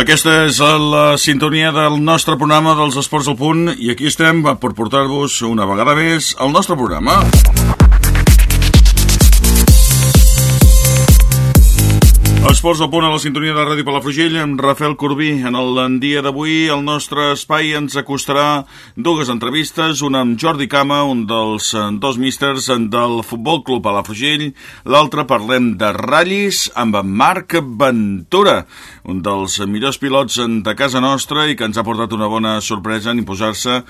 Aquesta és la sintonia del nostre programa dels Esports al Punt i aquí estem per portar-vos una vegada més el nostre programa. Esports al punt a la sintonia de Ràdio Palafrugell amb Rafael Corbí. En el dia d'avui el nostre espai ens acostarà dues entrevistes, una amb Jordi Cama, un dels dos místers del Futbol Club Palafrugell, l'altre parlem de ratllis amb Marc Ventura, un dels millors pilots de casa nostra i que ens ha portat una bona sorpresa en imposar-se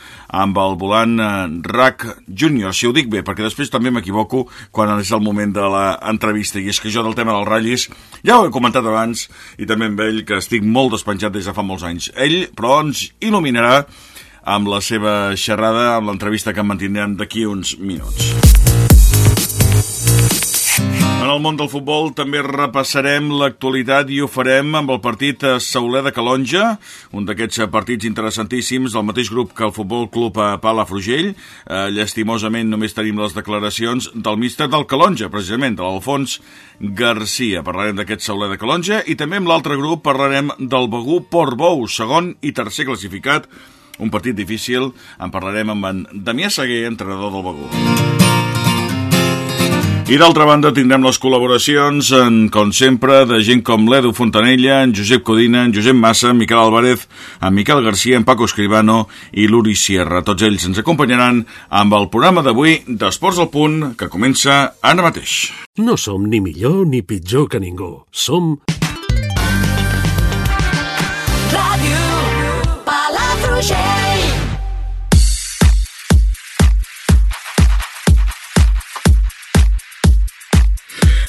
amb el volant eh, RAC Júnior, si ho dic bé, perquè després també m'equivoco quan és el moment de l'entrevista, i és que jo del tema dels ratllis ja ho he comentat abans, i també amb ell, que estic molt despenjat des de fa molts anys. Ell, però, ens il·luminarà amb la seva xerrada, amb l'entrevista que mantindrem d'aquí uns minuts. En el món del futbol també repassarem l'actualitat i ho farem amb el partit Sauler de Calonja, un d'aquests partits interessantíssims del mateix grup que el Futbol Club Palafrugell. Eh, llastimosament només tenim les declaracions del míster del Calonja, precisament, de l'Alfons Garcia. Parlarem d'aquest Sauler de Calonja i també amb l'altre grup parlarem del Begú Portbou, segon i tercer classificat, un partit difícil. En parlarem amb en Damià Seguer, entrenador del Begú. I d'altra banda tindrem les col·laboracions, en, com sempre, de gent com l'Edu Fontanella, en Josep Codina, en Josep Massa, en Miquel Álvarez, en Miquel Garcia, en Paco Escribano i l'Uri Sierra. Tots ells ens acompanyaran amb el programa d'avui d'Esports al Punt, que comença ara mateix. No som ni millor ni pitjor que ningú. Som... Ràdio Palafrugell.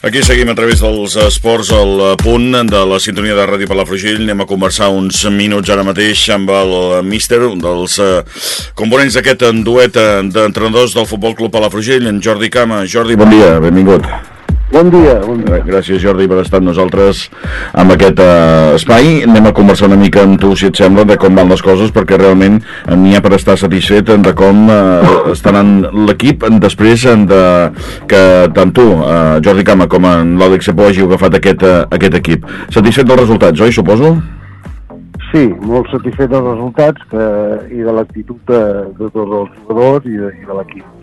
Aquí seguim a través dels esports al punt de la sintonia de Ràdio Palafrugell. Anem a conversar uns minuts ara mateix amb el míster, un dels eh, components d'aquest duet d'entrenadors del Futbol Club Palafrugell, en Jordi Cama. Jordi, bon dia, benvingut. Bon dia, bon dia. Gràcies, Jordi, per estar amb nosaltres amb aquest uh, espai. Anem a conversar una mica amb tu, si et sembla, de com van les coses, perquè realment n'hi ha per estar satisfet de com uh, està anant l'equip després de que tant tu, uh, Jordi Cama, com en l'Àlex Cepó hagi agafat aquest, uh, aquest equip. Satisfet dels resultats, oi, suposo? Sí, molt satisfet dels resultats que, i de l'actitud de, de tots els jugadors i de, i de l'equip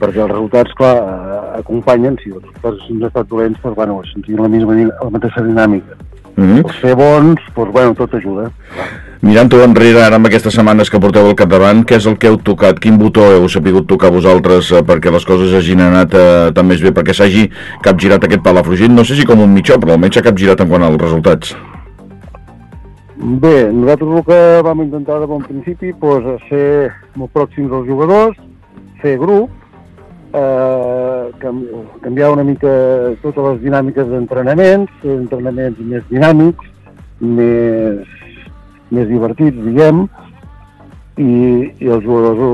perquè els resultats, clar, eh, acompanyen, si els resultats han estat dolents, doncs, bueno, sentim la, misma, la mateixa dinàmica. Mm -hmm. Els ser bons, doncs, bueno, tot ajuda. Mirant-ho enrere, ara amb aquestes setmanes que porteu al capdavant, què és el que heu tocat? Quin botó heu sapigut tocar vosaltres eh, perquè les coses hagin anat eh, tan més bé, perquè s'hagi capgirat aquest Palafrugell? No sé si com un mitjó, però almenys s'ha capgirat en quant als resultats. Bé, nosaltres el que vam intentar de bon principi doncs, ser molt pròxims als jugadors, fer grup, eh, canviar una mica totes les dinàmiques d'entrenaments, entrenaments més dinàmics, més, més divertits, diguem, i, i els jugadors ho,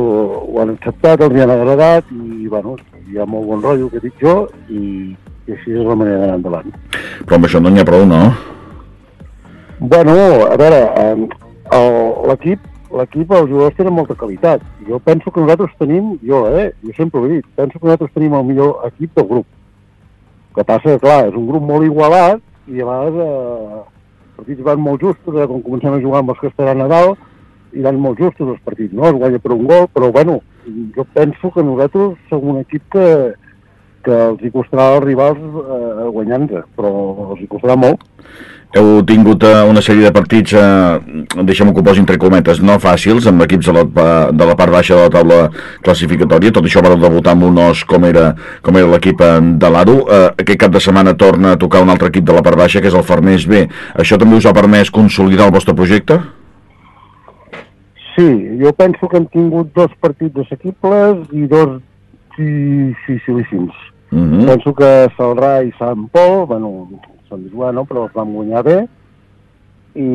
ho han acceptat, els han agradat, i bueno, hi ha molt bon rotllo, que dic jo, i, i així és la manera d'anar endavant. Però amb això no n'hi ha prou, no? Bueno, a veure, l'equip l'equip, els jugadors tenen molta qualitat. Jo penso que nosaltres tenim, jo, eh, jo sempre ho he dit, penso que nosaltres tenim el millor equip del grup. El que passa clar, és un grup molt igualat i a vegades eh, els partits van molt justos, eh, quan comencem a jugar amb els que estaran a dalt, i van molt justos els partits, no? Es guanya per un gol, però, bueno, jo penso que nosaltres som un equip que, que els hi costarà als rivals eh, guanyar-nos, però els hi costarà molt heu tingut uh, una sèrie de partits, uh, deixem-ho que ho posi entre cometes, no fàcils, amb equips de la, de la part baixa de la taula classificatòria. Tot això va debutar amb un os com era, com era l'equip de l'Aro. Uh, aquest cap de setmana torna a tocar un altre equip de la part baixa, que és el Farners B. Això també us ha permès consolidar el vostre projecte? Sí, jo penso que hem tingut dos partits assequibles i dos dificilíssims. Mm -hmm. Penso que Salrà i Sant Pol, bueno, són bueno, però els vam guanyar bé, i,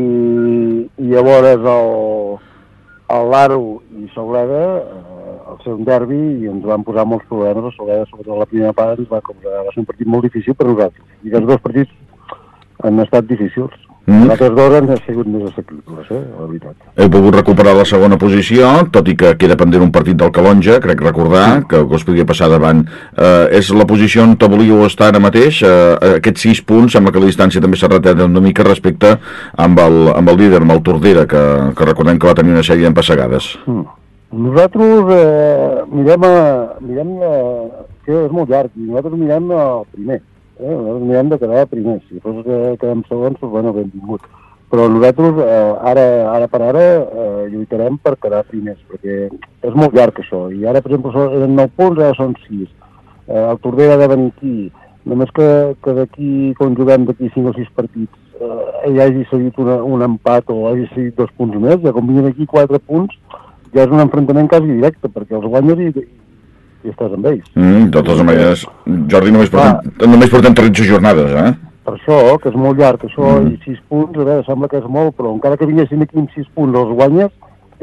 i llavors el, el Laro i Sauleda, eh, el seu derbi, i ens van posar molts problemes, a Sauleda, sobretot la primera part, ens va, com, va ser un partit molt difícil per nosaltres. I els dos partits han estat difícils. Mm. Els altres dos han sigut més assequibles, eh, la veritat. Heu pogut recuperar la segona posició, tot i que queda pendent un partit del Calonja, crec recordar, que, que us podria passar davant. Eh, és la posició on volíeu estar ara mateix? Eh, aquests sis punts, sembla que la distància també s'ha retat una mica respecte amb el, amb el líder, amb el Tordera, que, que recordem que va tenir una sèrie d'empassegades. Mm. Nosaltres eh, mirem, a, mirem a, que és molt llarg, nosaltres mirem al primer. Eh? Nosaltres mirem de quedar primer. Si fos que quedem segons, doncs, bueno, benvingut. Però nosaltres, eh, ara, ara per ara, eh, lluitarem per quedar primers, perquè és molt llarg això. I ara, per exemple, eren 9 punts, ara són 6. Eh, el Tordera ha de venir aquí. Només que, que d'aquí, quan juguem d'aquí 5 o 6 partits, eh, hi hagi seguit una, un empat o hagi seguit dos punts més, ja com vinguin aquí 4 punts, ja és un enfrontament quasi directe, perquè els guanyes i, i estàs amb ells. Mm, de totes maneres, Jordi, només portem, només portem 13 jornades, eh? Per això, que és molt llarg, això, mm. i 6 punts, a veure, sembla que és molt, però encara que vinguessin aquí amb 6 punts els guanyes,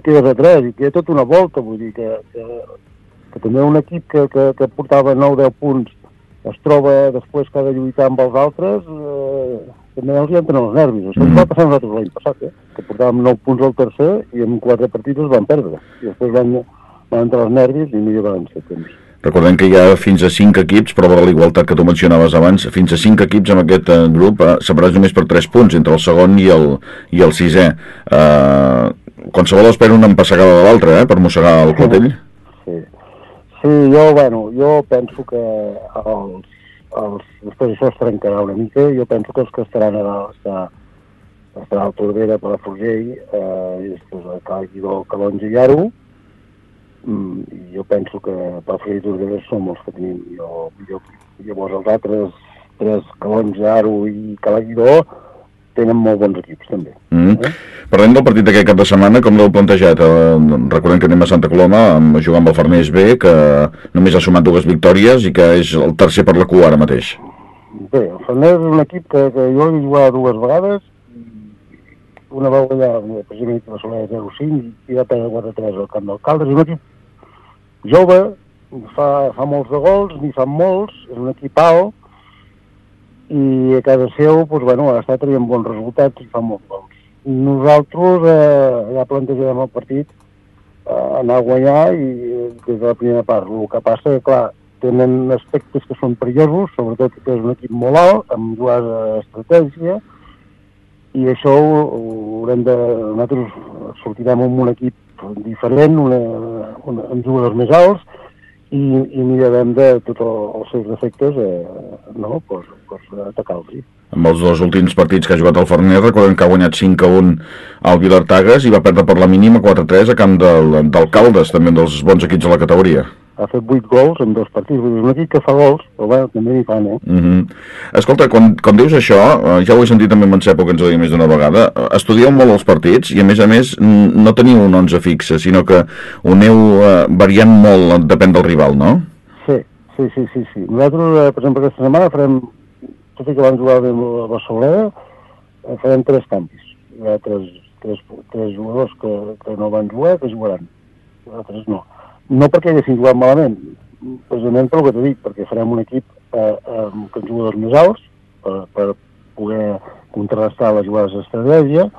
quedes a 3, i queda tota una volta, vull dir que, que, que també un equip que, que, que portava 9-10 punts es troba després que ha de lluitar amb els altres, eh, també els hi entren els nervis. Això mm. ens va passar a nosaltres l'any passat, eh? que portàvem 9 punts al tercer i en 4 partits els van perdre. I després van, van entrar els nervis i millor van ser temps. Recordem que hi ha fins a 5 equips, prova de la igualtat que tu mencionaves abans, fins a 5 equips en aquest eh, grup, eh, separats només per 3 punts, entre el segon i el, i el sisè. Eh, qualsevol espera una empassegada de l'altre, eh, per mossegar el clatell. Sí. sí, jo, bueno, jo penso que els, els, després això es trencarà una mica, jo penso que els que estaran a dalt està, estarà el Tordera, Palafrugell, eh, i després el Calguidó, Calonja i Aro, i jo penso que Palafrugell i Tordera som els que tenim, jo, jo, llavors els altres tres, Calonja, Aro i Calaguidó, tenen molt bons equips també. Mm. Eh? Parlem del partit d'aquest cap de setmana, com l'heu plantejat? Eh, recordem que anem a Santa Coloma amb, jugar amb el Farners B, que només ha sumat dues victòries i que és el tercer per la cua ara mateix. Bé, el Farners és un equip que, que jo he jugat dues vegades, una va guanyar precisament la Soler 0-5 i va perdre 4-3 al camp d'Alcaldes. És un equip jove, fa, fa molts de gols, n'hi fan molts, és un equip alt, i a casa seu, doncs, bueno, ha estat traient bons resultats i fa molts gols. Nosaltres eh, ja plantejarem el partit eh, anar a guanyar i des de la primera part. El que passa que, clar, tenen aspectes que són perillosos, sobretot que és un equip molt alt, amb dues estratègia, i això ho haurem de... Nosaltres sortirem amb un equip diferent, una, una, amb jugadors més alts, i, i mirarem de tots els seus defectes eh, no? pues, pues, atacar-los. Amb els dos últims partits que ha jugat el Farners, recordem que ha guanyat 5 a 1 al Vilartagas i va perdre per la mínima 4-3 a camp del- d'Alcaldes, també dels bons equips de la categoria. Ha fet 8 gols en dos partits, és un equip que fa gols, però bueno, també n'hi fan, eh? Mm -hmm. Escolta, quan, quan dius això, eh, ja ho he sentit també amb en Cepo que ens ho deia més d'una vegada, eh, estudieu molt els partits i a més a més no teniu un 11 fixe, sinó que ho aneu eh, variant molt, depèn del rival, no? Sí, sí, sí, sí. sí. Nosaltres, eh, per exemple, aquesta setmana farem, tot i que vam jugar bé amb la Barcelona, eh, farem tres canvis. Hi ha tres, tres, tres jugadors que, que no van jugar, que jugaran. Els altres no. No perquè haguessin jugat malament, precisament pel que t'he dit, perquè farem un equip eh, amb jugadors més alts per, per poder contrarrestar les jugades d'estratègia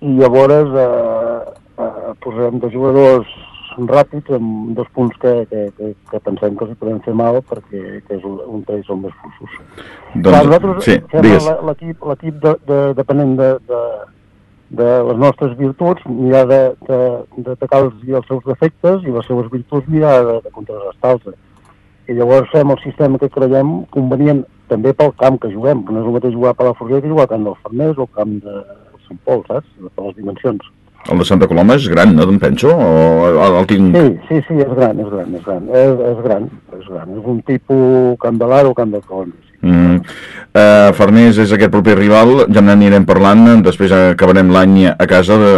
i llavors eh, eh, posarem dos jugadors ràpids amb dos punts que, que, que, que pensem que els podem fer mal perquè que és un, un d'ells són més fluixos. Clar, nosaltres sí, fem l'equip de, de, depenent de, de, de les nostres virtuts, mirar de- de- d'atacar-los i els seus defectes i les seues virtuts mirar de, de contrarrestar-los. I llavors fem el sistema que creiem convenient també pel camp que juguem, que no és el mateix jugar a Palafrugell que jugar al camp del Farners o al camp de Sant Pol, saps? Per les dimensions. El de Santa Coloma és gran, no, em penso? O el, tinc... Sí, sí, sí, és gran, és gran, és gran. És, és gran, és gran. És un tipus Camp de l'Aro o Camp de Colònia. Mm. Uh, Farners és aquest proper rival, ja n'anirem parlant, després acabarem l'any a casa de,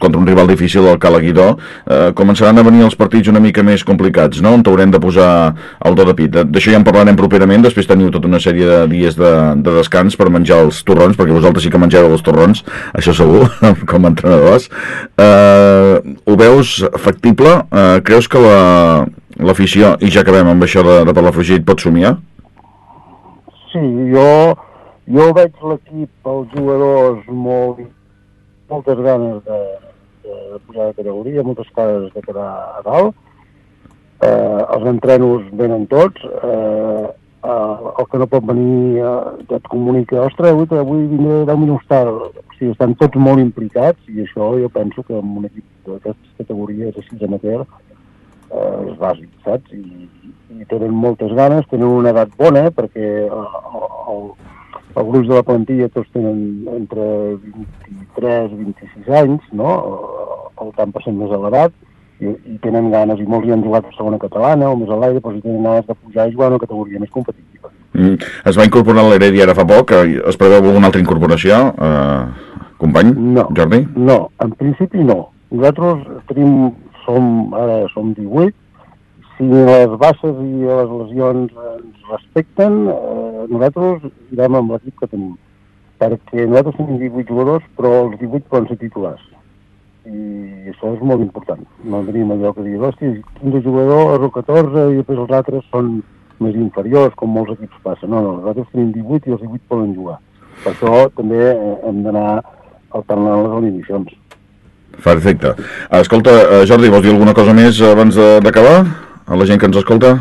contra un rival difícil, el Calaguidó. Uh, començaran a venir els partits una mica més complicats, no? on t'haurem de posar el do de pit. D'això ja en parlarem properament, després teniu tota una sèrie de dies de, de descans per menjar els torrons, perquè vosaltres sí que mengeu els torrons, això segur, com a entrenadors. Uh, ho veus factible? Uh, creus que la- l'afició, i ja acabem amb això de, de Palafrugell, pot somiar? Sí, jo, Jo veig l'equip, els jugadors, molt, moltes ganes de, de, de pujar de categoria, moltes coses de quedar a dalt. Eh, els entrenos venen tots. Eh, eh, el que no pot venir eh, et comunica, ostres, avui, avui vindré 10 minuts tard. O sigui, estan tots molt implicats i això jo penso que en un equip d'aquestes categories així amateur eh, és bàsic, saps? I, I tenen moltes ganes, tenen una edat bona, perquè eh, el, el gruix de la plantilla tots tenen entre 23 i 26 anys, no? el tant per cent més elevat, i, i tenen ganes, i molts hi han jugat a segona catalana o més a l'aire, però si tenen ganes de pujar i jugar a una categoria més competitiva. Mm. Es va incorporar l'Heredi ara fa poc, eh, es preveu alguna altra incorporació, eh, company, No. Jordi? No, en principi no. Nosaltres tenim, som, ara som 18, si les baixes i les lesions ens respecten, eh, nosaltres irem amb l'equip que tenim. Perquè nosaltres tenim 18 jugadors, però els 18 poden ser titulars. I això és molt important. No tenim allò que dir, hòstia, 15 jugadors o 14 i després els altres són més inferiors, com molts equips passen. No, no, nosaltres tenim 18 i els 18 poden jugar. Per això també eh, hem d'anar alternant les alineacions. Perfecte. Escolta, eh, Jordi, vols dir alguna cosa més abans d'acabar? A la gent que ens escolta?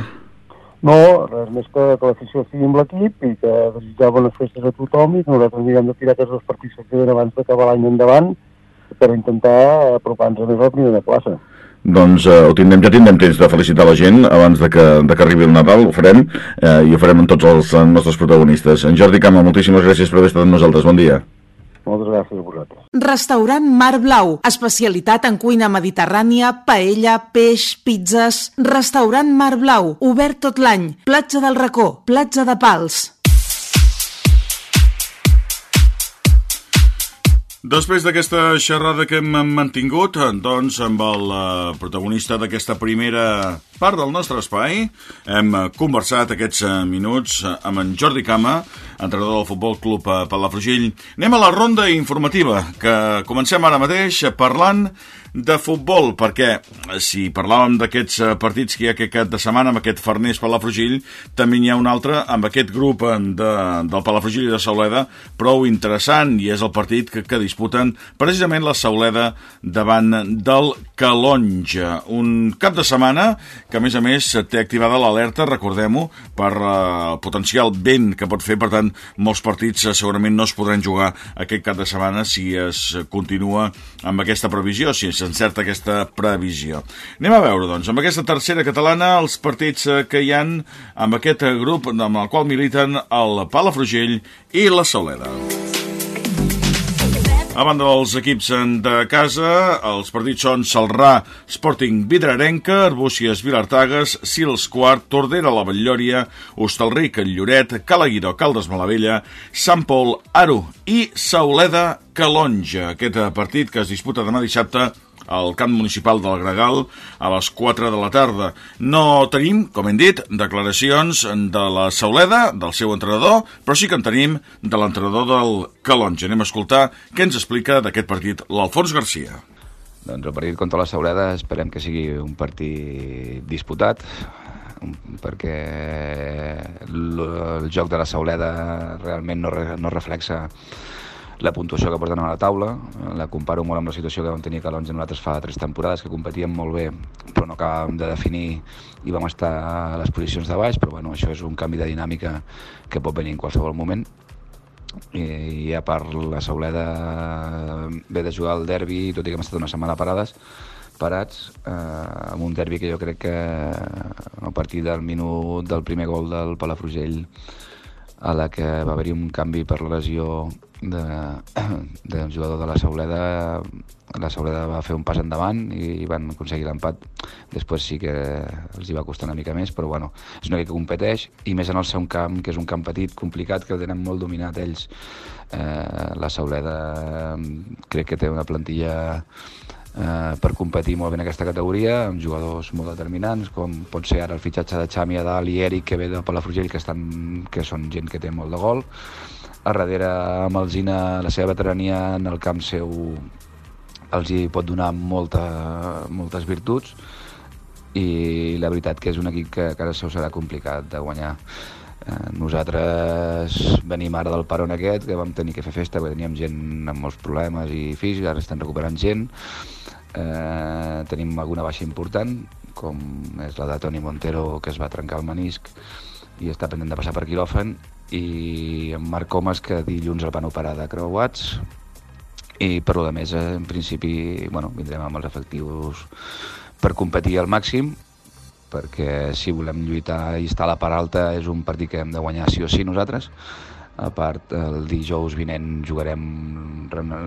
No, res més que, que l'afició estigui amb l'equip i que desitjar bones festes a tothom i que nosaltres mirem de tirar aquests dos partits que queden abans d'acabar l'any endavant per intentar apropar-nos més a la primera plaça. Doncs eh, ho tindrem, ja tindrem temps de felicitar la gent abans de que, de que arribi el Nadal, ho farem, eh, i ho farem amb tots els eh, nostres protagonistes. En Jordi Cama, moltíssimes gràcies per haver estat amb nosaltres. Bon dia. Moltes gràcies a vosaltres. Restaurant Mar Blau, especialitat en cuina mediterrània, paella, peix, pizzas. Restaurant Mar Blau, obert tot l'any. Platja del Racó, platja de Pals. Després d'aquesta xerrada que hem mantingut, doncs, amb el eh, protagonista d'aquesta primera part del nostre espai, hem conversat aquests eh, minuts eh, amb en Jordi Cama, entrenador del Futbol Club Palafrugell. Anem a la ronda informativa, que comencem ara mateix parlant de futbol, perquè eh, si parlàvem d'aquests eh, partits que hi ha aquest cap de setmana amb aquest Farners Palafrugell, també n'hi ha un altre amb aquest grup eh, de, del Palafrugell i de Sauleda, prou interessant, i és el partit que, que disputen precisament la Sauleda davant del Calonja. Un cap de setmana que, a més a més, té activada l'alerta, recordem-ho, per el potencial vent que pot fer, per tant, molts partits segurament no es podran jugar aquest cap de setmana si es continua amb aquesta previsió, si s'encerta aquesta previsió. Anem a veure, doncs, amb aquesta tercera catalana, els partits eh, que hi han amb aquest eh, grup amb el qual militen el Palafrugell i la Sauleda. A banda dels equips de casa, els partits són Salrà, Sporting Vidrarenca, Arbúcies Vilartagas, Sils Quart, Tordera la Batllòria, Hostalric, Lloret, Calaguiró, Caldes Malavella, Sant Pol, Aro i Sauleda Calonja. Aquest eh, partit que es disputa demà dissabte al camp municipal del Gregal a les 4 de la tarda. No tenim, com hem dit, declaracions de la Sauleda, del seu entrenador, però sí que en tenim de l'entrenador del Calonja. Anem a escoltar què ens explica d'aquest partit l'Alfons Garcia. Doncs el partit contra la Saureda esperem que sigui un partit disputat perquè el joc de la Sauleda realment no, no reflexa la puntuació que porten a la taula. La comparo molt amb la situació que vam tenir Calons i nosaltres fa tres temporades, que competíem molt bé, però no acabàvem de definir i vam estar a les posicions de baix, però bueno, això és un canvi de dinàmica que pot venir en qualsevol moment i, i a part la Sauleda ve de jugar al derbi, tot i que hem estat una setmana parades, parats, eh, amb un derbi que jo crec que a partir del minut del primer gol del Palafrugell a la que va haver-hi un canvi per la lesió de, jugador de la Sauleda la Sauleda va fer un pas endavant i van aconseguir l'empat. Després sí que els hi va costar una mica més però bueno, és una equip que competeix. I més en el seu camp, que és un camp petit, complicat que el tenen molt dominat ells. Eh, la Sauleda eh, crec que té una plantilla eh, per competir molt bé en aquesta categoria, amb jugadors molt determinants, com pot ser ara el fitxatge de Xami Adal i Eric, que ve de Palafrugell, que, estan, que són gent que té molt de gol. A darrere, amb el Zina, la seva veterania en el camp seu els hi pot donar molta, moltes virtuts i la veritat que és un equip que a casa seu serà complicat de guanyar. Eh, nosaltres venim ara del peron aquest, que vam tenir que fer festa, perquè teníem gent amb molts problemes i físics, ara estan recuperant gent. Eh, tenim alguna baixa important, com és la de Toni Montero, que es va trencar el menisc i està pendent de passar per quiròfan, i en Marc Comas, que dilluns el van operar de creuats, i per de més, eh, en principi, bueno, vindrem amb els efectius per competir al màxim, perquè si volem lluitar i estar a la part alta és un partit que hem de guanyar sí o sí nosaltres. A part, el dijous vinent jugarem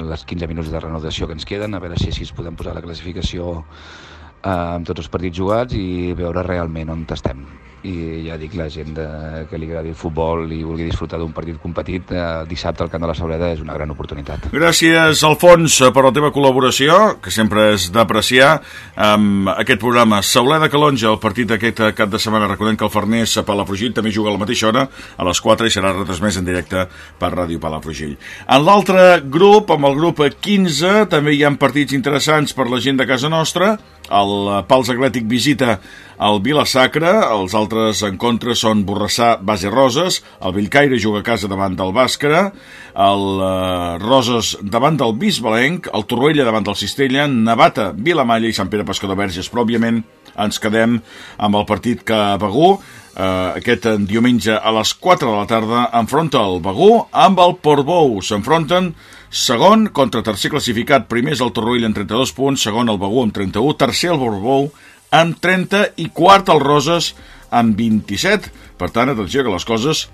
les 15 minuts de renovació que ens queden, a veure si així podem posar la classificació eh, amb tots els partits jugats i veure realment on estem i ja dic, la gent de, que li agradi el futbol i vulgui disfrutar d'un partit competit, eh, dissabte al Camp de la Sauleda és una gran oportunitat. Gràcies, Alfons, per la teva col·laboració, que sempre és d'apreciar, amb aquest programa Sauleda Calonja, el partit d'aquest cap de setmana. Recordem que el Farners a Palafrugell també juga a la mateixa hora, a les 4, i serà retransmès en directe per Ràdio Palafrugell. En l'altre grup, amb el grup 15, també hi ha partits interessants per la gent de casa nostra, el Pals Atlètic visita el Vila Sacra, els altres encontres són Borrassà, Base Roses, el Bellcaire juga a casa davant del Bàscara, el uh, Roses davant del Bisbalenc, el Torroella davant del Cistella, Navata, Vilamalla i Sant Pere Pescador Verges, però òbviament ens quedem amb el partit que Begú, eh, aquest diumenge a les 4 de la tarda, enfronta el Begú amb el Portbou. S'enfronten segon contra tercer classificat, primer és el Torroella amb 32 punts, segon el Begú amb 31, tercer el Portbou amb 30 i quart el Roses amb 27. Per tant, atenció que les coses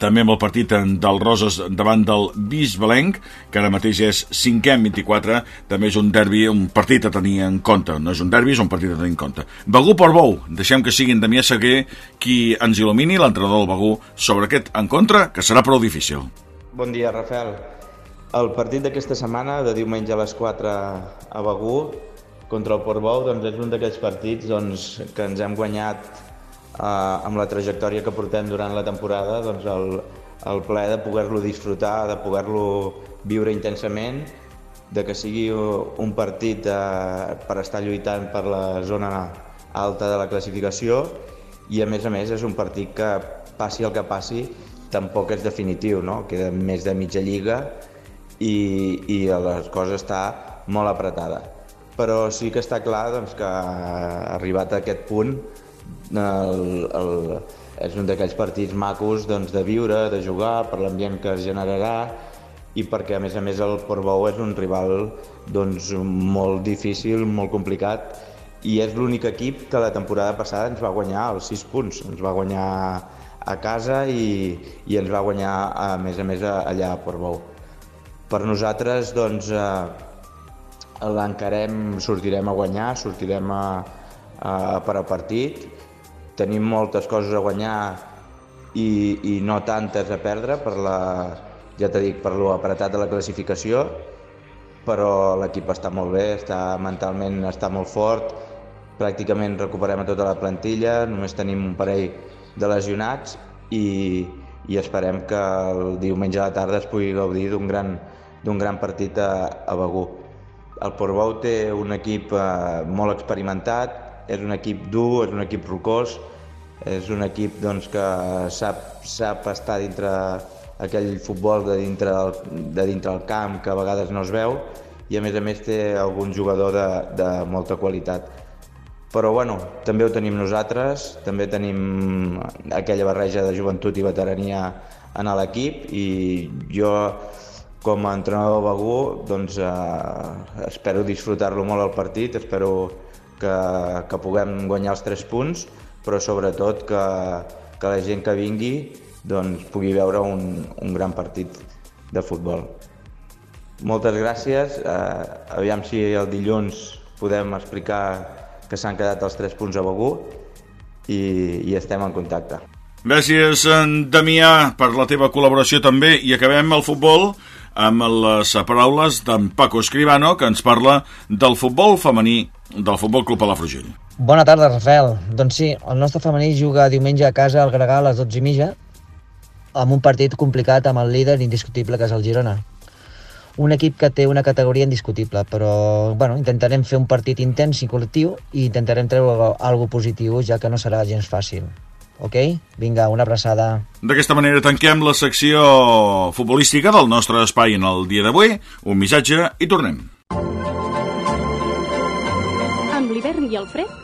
també amb el partit del Roses davant del Bisbalenc, que ara mateix és 5è amb 24, també és un derbi, un partit a tenir en compte. No és un derbi, és un partit a tenir en compte. Begú per Bou, deixem que siguin Damià Seguer qui ens il·lumini, l'entrenador del Begú, sobre aquest encontre, que serà prou difícil. Bon dia, Rafael. El partit d'aquesta setmana, de diumenge a les 4 a Begú, contra el Portbou doncs, és un d'aquells partits doncs, que ens hem guanyat eh, amb la trajectòria que portem durant la temporada doncs, el, el ple de poder-lo disfrutar, de poder-lo viure intensament, de que sigui un partit eh, per estar lluitant per la zona alta de la classificació i a més a més és un partit que passi el que passi tampoc és definitiu, no? queda més de mitja lliga i, i la cosa està molt apretada però sí que està clar doncs, que arribat a aquest punt el, el, és un d'aquells partits macos doncs, de viure, de jugar, per l'ambient que es generarà i perquè a més a més el Portbou és un rival doncs, molt difícil, molt complicat i és l'únic equip que la temporada passada ens va guanyar els 6 punts, ens va guanyar a casa i, i ens va guanyar a més a més allà a Portbou. Per nosaltres doncs, eh, l'encarem, sortirem a guanyar, sortirem a, a, per a partit, tenim moltes coses a guanyar i, i no tantes a perdre per la, ja t'he dit, per lo apretat de la classificació, però l'equip està molt bé, està mentalment està molt fort, pràcticament recuperem a tota la plantilla, només tenim un parell de lesionats i, i esperem que el diumenge a la tarda es pugui gaudir d'un gran, d'un gran partit a, a Begú. El Portbou té un equip eh, molt experimentat, és un equip dur, és un equip rocós, és un equip doncs, que sap, sap estar dintre aquell futbol de dintre, del, de dintre el camp que a vegades no es veu i a més a més té algun jugador de, de molta qualitat. Però bueno, també ho tenim nosaltres, també tenim aquella barreja de joventut i veterania en l'equip i jo com a entrenador de Begú doncs, eh, espero disfrutar-lo molt al partit, espero que, que puguem guanyar els tres punts, però sobretot que, que la gent que vingui doncs, pugui veure un, un gran partit de futbol. Moltes gràcies, eh, aviam si el dilluns podem explicar que s'han quedat els tres punts a Begú i, i estem en contacte. Gràcies, en Damià, per la teva col·laboració també. I acabem el futbol amb les paraules d'en Paco Escribano, que ens parla del futbol femení del Futbol Club Palafrugell. Bona tarda, Rafael. Doncs sí, el nostre femení juga diumenge a casa al Gregal a les 12 i mitja amb un partit complicat amb el líder indiscutible que és el Girona. Un equip que té una categoria indiscutible, però bueno, intentarem fer un partit intens i col·lectiu i intentarem treure alguna positiu, ja que no serà gens fàcil. Ok? Vinga, una abraçada. D'aquesta manera tanquem la secció futbolística del nostre espai en el dia d'avui. Un missatge i tornem. Amb l'hivern i el fred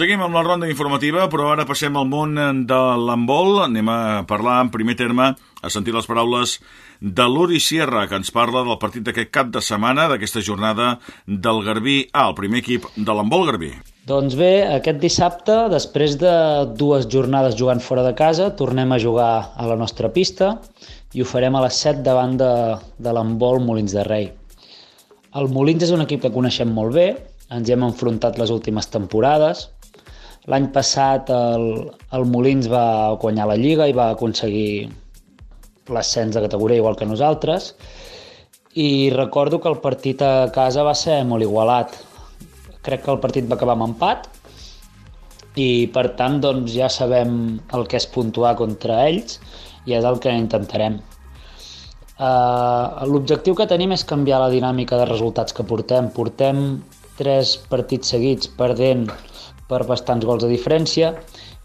Seguim amb la ronda informativa, però ara passem al món de l'handbol. Anem a parlar en primer terme, a sentir les paraules de l'Uri Sierra, que ens parla del partit d'aquest cap de setmana, d'aquesta jornada del Garbí A, el primer equip de l'handbol Garbí. Doncs bé, aquest dissabte, després de dues jornades jugant fora de casa, tornem a jugar a la nostra pista i ho farem a les 7 davant de, de l'handbol Molins de Rei. El Molins és un equip que coneixem molt bé, ens hem enfrontat les últimes temporades, L'any passat el, el Molins va guanyar la Lliga i va aconseguir l'ascens de categoria igual que nosaltres i recordo que el partit a casa va ser molt igualat. Crec que el partit va acabar amb empat i per tant doncs, ja sabem el que és puntuar contra ells i és el que intentarem. Uh, L'objectiu que tenim és canviar la dinàmica de resultats que portem. Portem tres partits seguits perdent per bastants gols de diferència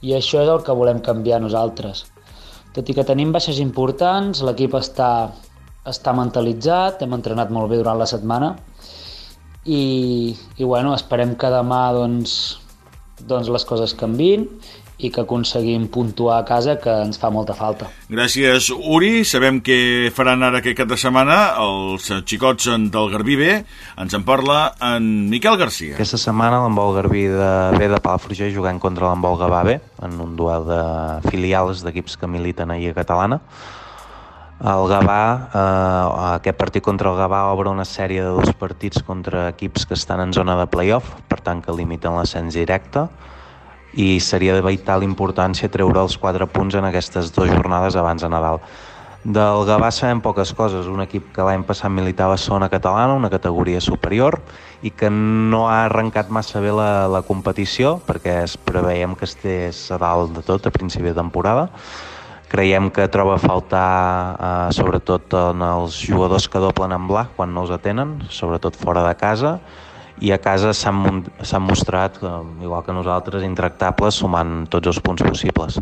i això és el que volem canviar nosaltres. Tot i que tenim baixes importants, l'equip està, està mentalitzat, hem entrenat molt bé durant la setmana i, i bueno, esperem que demà doncs, doncs les coses canvin i que aconseguim puntuar a casa, que ens fa molta falta. Gràcies, Uri. Sabem que faran ara aquest cap de setmana els xicots del Garbí B. Ens en parla en Miquel Garcia. Aquesta setmana l'embol Garbí de B de Palafrugell jugant contra l'embol Gavà B en un duel de filials d'equips que militen a Lliga Catalana. El Gavà, eh, aquest partit contra el Gavà obre una sèrie de dos partits contra equips que estan en zona de playoff, per tant que limiten l'ascens directe i seria de vital importància treure els quatre punts en aquestes dues jornades abans de Nadal. Del Gavà sabem poques coses, un equip que l'any passat militava a zona catalana, una categoria superior, i que no ha arrencat massa bé la, la competició, perquè es preveiem que estés a dalt de tot a principi de temporada. Creiem que troba a faltar, eh, sobretot en els jugadors que doblen en blanc quan no els atenen, sobretot fora de casa, i a casa s'han mostrat, eh, igual que nosaltres, intractables sumant tots els punts possibles.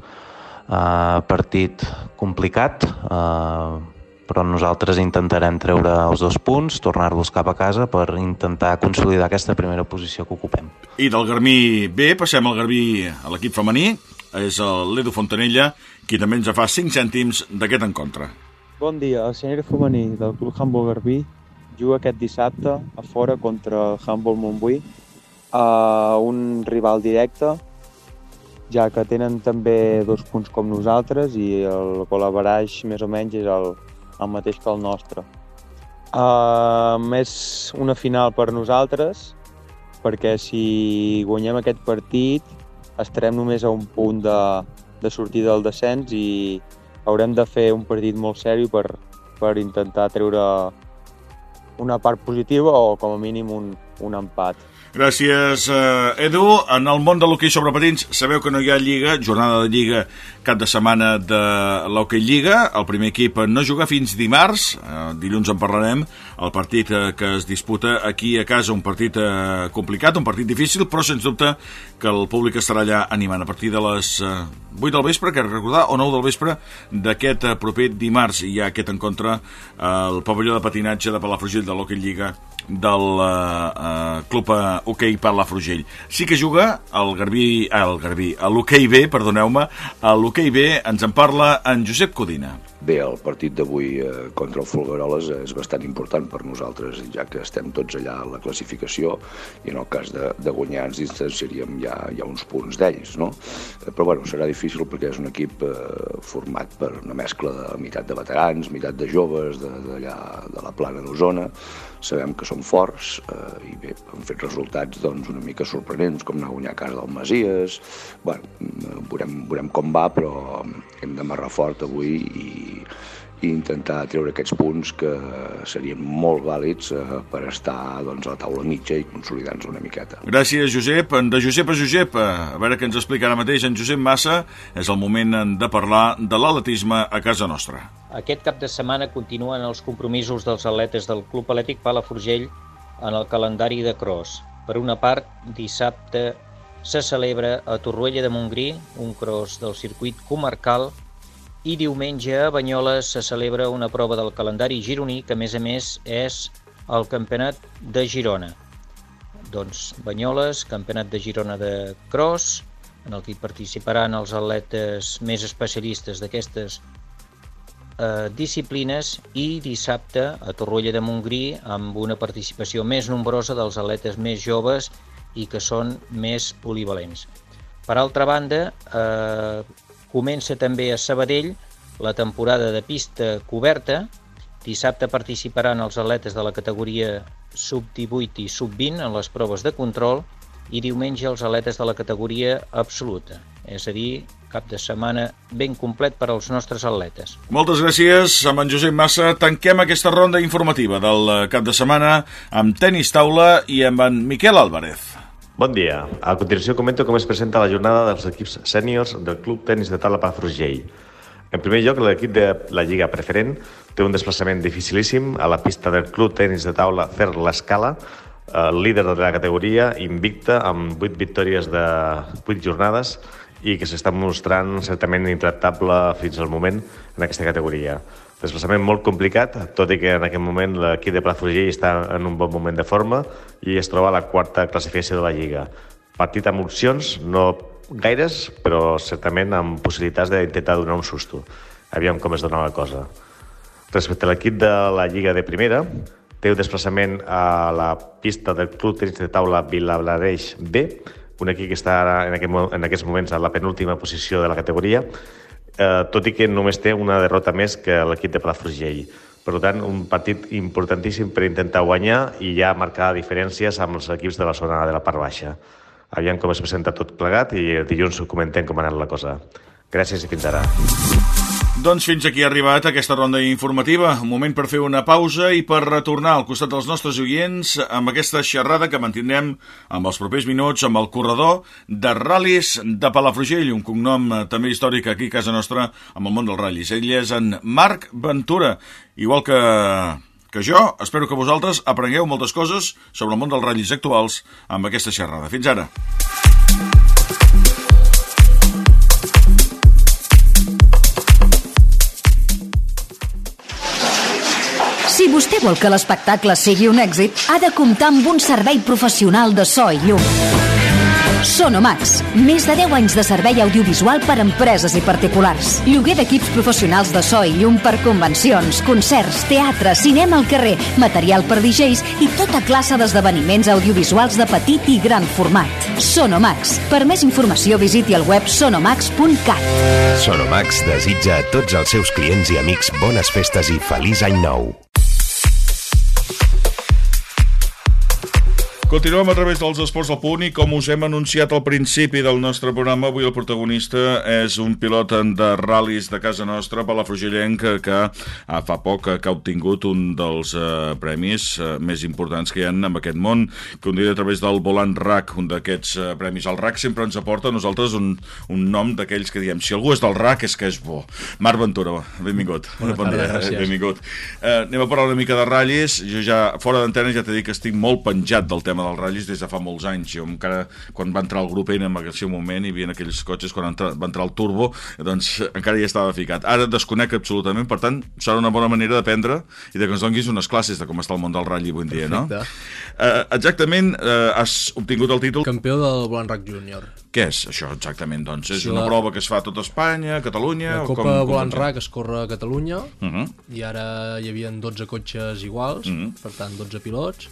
Uh, partit complicat, uh, però nosaltres intentarem treure els dos punts, tornar-los cap a casa per intentar consolidar aquesta primera posició que ocupem. I del Garmí B passem al Garbí a l'equip femení, és l'Edu Fontanella, qui també ens fa 5 cèntims d'aquest encontre. Bon dia, el senyor femení del Club Handball Garbí juga aquest dissabte a fora contra el Humboldt Montbui, a un rival directe, ja que tenen també dos punts com nosaltres i el col·laboraix més o menys és el, el mateix que el nostre. Uh, és una final per nosaltres, perquè si guanyem aquest partit estarem només a un punt de, de sortir del descens i haurem de fer un partit molt sèrio per, per intentar treure una part positiva o com a mínim un, un empat. Gràcies, eh, Edu. En el món de l'hoquei sobre patins sabeu que no hi ha lliga, jornada de lliga cap de setmana de l'hoquei lliga. El primer equip no juga fins dimarts, eh, dilluns en parlarem, el partit eh, que es disputa aquí a casa, un partit eh, complicat, un partit difícil, però sens dubte que el públic estarà allà animant a partir de les eh, 8 del vespre, que recordar, o 9 del vespre d'aquest eh, proper dimarts. Hi ha aquest encontre al eh, pavelló de patinatge de Palafrugell de l'Hockey Lliga del uh, uh, club uh, hoquei Palafrugell. Sí que juga el Garbí, ah, el Garbí, a l'hoquei B, perdoneu-me, a l'hoquei B ens en parla en Josep Codina. Bé, el partit d'avui eh, contra el Folgueroles és bastant important per nosaltres, ja que estem tots allà a la classificació i en el cas de, de guanyar ens distanciaríem ja, ja uns punts d'ells, no? Però bueno, serà difícil perquè és un equip eh, format per una mescla de meitat de veterans, meitat de joves d'allà de, de la plana d'Osona. Sabem que són forts eh, i bé, han fet resultats doncs, una mica sorprenents, com anar a guanyar a casa del Masies. bueno, veurem, veurem com va, però hem d'amarrar fort avui i, i intentar treure aquests punts que serien molt vàlids eh, per estar doncs, a la taula mitja i consolidar-nos una miqueta. Gràcies, Josep. De Josep a Josep, a veure què ens explica ara mateix en Josep Massa, és el moment de parlar de l'atletisme a casa nostra. Aquest cap de setmana continuen els compromisos dels atletes del Club Atlètic Palafrugell en el calendari de cross. Per una part, dissabte se celebra a Torroella de Montgrí un cross del circuit comarcal i diumenge a Banyoles se celebra una prova del calendari gironí que a més a més és el Campionat de Girona. Doncs Banyoles, Campionat de Girona de cross, en el que hi participaran els atletes més especialistes d'aquestes eh, disciplines i dissabte a Torroella de Montgrí amb una participació més nombrosa dels atletes més joves i que són més polivalents. Per altra banda, eh, comença també a Sabadell la temporada de pista coberta. Dissabte participaran els atletes de la categoria sub-18 i sub-20 en les proves de control i diumenge els atletes de la categoria absoluta, és a dir, cap de setmana ben complet per als nostres atletes. Moltes gràcies, amb en Josep Massa. Tanquem aquesta ronda informativa del cap de setmana amb tenis taula i amb en Miquel Álvarez. Bon dia. A continuació comento com es presenta la jornada dels equips sèniors del Club Tenis de Taula Palafrugell. En primer lloc, l'equip de la Lliga Preferent té un desplaçament dificilíssim a la pista del Club Tenis de Taula Fer l'Escala, el líder de la categoria, invicta, amb 8 victòries de 8 jornades i que s'està mostrant certament intractable fins al moment en aquesta categoria. Desplaçament molt complicat, tot i que en aquest moment l'equip de Palafrugell està en un bon moment de forma i es troba a la quarta classificació de la Lliga. Partit amb opcions, no gaires, però certament amb possibilitats d'intentar donar un susto. Aviam com es dona la cosa. Respecte a l'equip de la Lliga de Primera, té un desplaçament a la pista del Club Tenis de Taula Vilablareix B, un equip que està en, aquest, en aquests moments a la penúltima posició de la categoria, eh, tot i que només té una derrota més que l'equip de Palafrugell. Per tant, un partit importantíssim per intentar guanyar i ja marcar diferències amb els equips de la zona de la part baixa. Aviam com es presenta tot plegat i dilluns comentem com ha anat la cosa. Gràcies i fins ara. Doncs fins aquí ha arribat aquesta ronda informativa. Un moment per fer una pausa i per retornar al costat dels nostres oients amb aquesta xerrada que mantindrem amb els propers minuts amb el corredor de ral·lis de Palafrugell, un cognom eh, també històric aquí a casa nostra amb el món dels ratllis. Ell és en Marc Ventura, igual que que jo espero que vosaltres aprengueu moltes coses sobre el món dels ratllis actuals amb aquesta xerrada. Fins ara. Vol que l'espectacle sigui un èxit, ha de comptar amb un servei professional de so i llum. Sonomax, més de 10 anys de servei audiovisual per a empreses i particulars. Lloguer d'equips professionals de so i llum per convencions, concerts, teatre, cinema al carrer, material per DJs i tota classe d'esdeveniments audiovisuals de petit i gran format. Sonomax. Per més informació visiti el web sonomax.cat. Sonomax desitja a tots els seus clients i amics bones festes i feliç any nou. Continuem a través dels esports al punt i com us hem anunciat al principi del nostre programa, avui el protagonista és un pilot de ral·lis de casa nostra, Palafrugellenc, que, ah, fa poc que ha obtingut un dels eh, premis eh, més importants que hi ha en aquest món, que un dia a través del volant RAC, un d'aquests eh, premis. El RAC sempre ens aporta a nosaltres un, un nom d'aquells que diem, si algú és del RAC és que és bo. Marc Ventura, benvingut. Bona bon tarda, gràcies. benvingut. Eh, anem a parlar una mica de ratllis. Jo ja, fora d'antena, ja t'he dit que estic molt penjat del tema dels ratllis des de fa molts anys. Jo encara, quan va entrar el grup en el seu moment, hi havia aquells cotxes, quan entra, va entrar el turbo, doncs encara hi estava ficat. Ara desconec absolutament, per tant, serà una bona manera d'aprendre i de que ens donguis unes classes de com està el món del ratll avui en dia, no? Eh, exactament, eh, has obtingut el títol... Campió del Volant Rack Júnior. Què és això exactament, doncs? És Sí, una la- prova que es fa a tot Espanya, Catalunya... La Copa com, funciona? Rack es corre a Catalunya Mhm. i ara hi havia 12 cotxes iguals, Mhm. per tant 12 pilots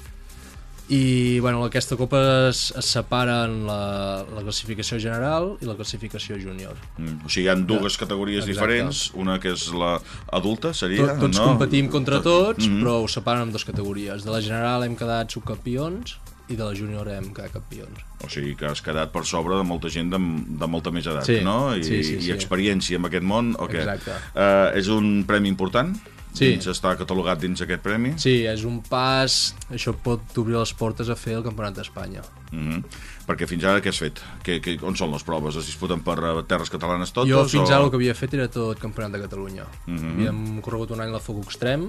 I bueno, aquesta copa es, es separa en la, la classificació general i la classificació júnior. Mm, o sigui, hi ha dues categories Exacte. diferents, una que és la adulta, seria, Tot, tots no? competim contra tots, Mhm. però ho separen en dues categories. De la general hem quedat subcampions i de la júnior hem quedat campions. O sigui que has quedat per sobre de molta gent de, de molta més edat, Sí, no? I, sí, sí, I sí. experiència en aquest món, o què? Exacte. Uh, és un premi important? Sí. Dins, està catalogat dins aquest premi? Sí, és un pas... Això pot obrir les portes a fer el Campionat d'Espanya. Mm Perquè fins ara què has fet? Que, que, on són les proves? Es disputen per eh, terres catalanes totes? jo fins o... ara el que havia fet era tot Campionat de Catalunya. Mhm. Havíem corregut un any la Foc Extrem,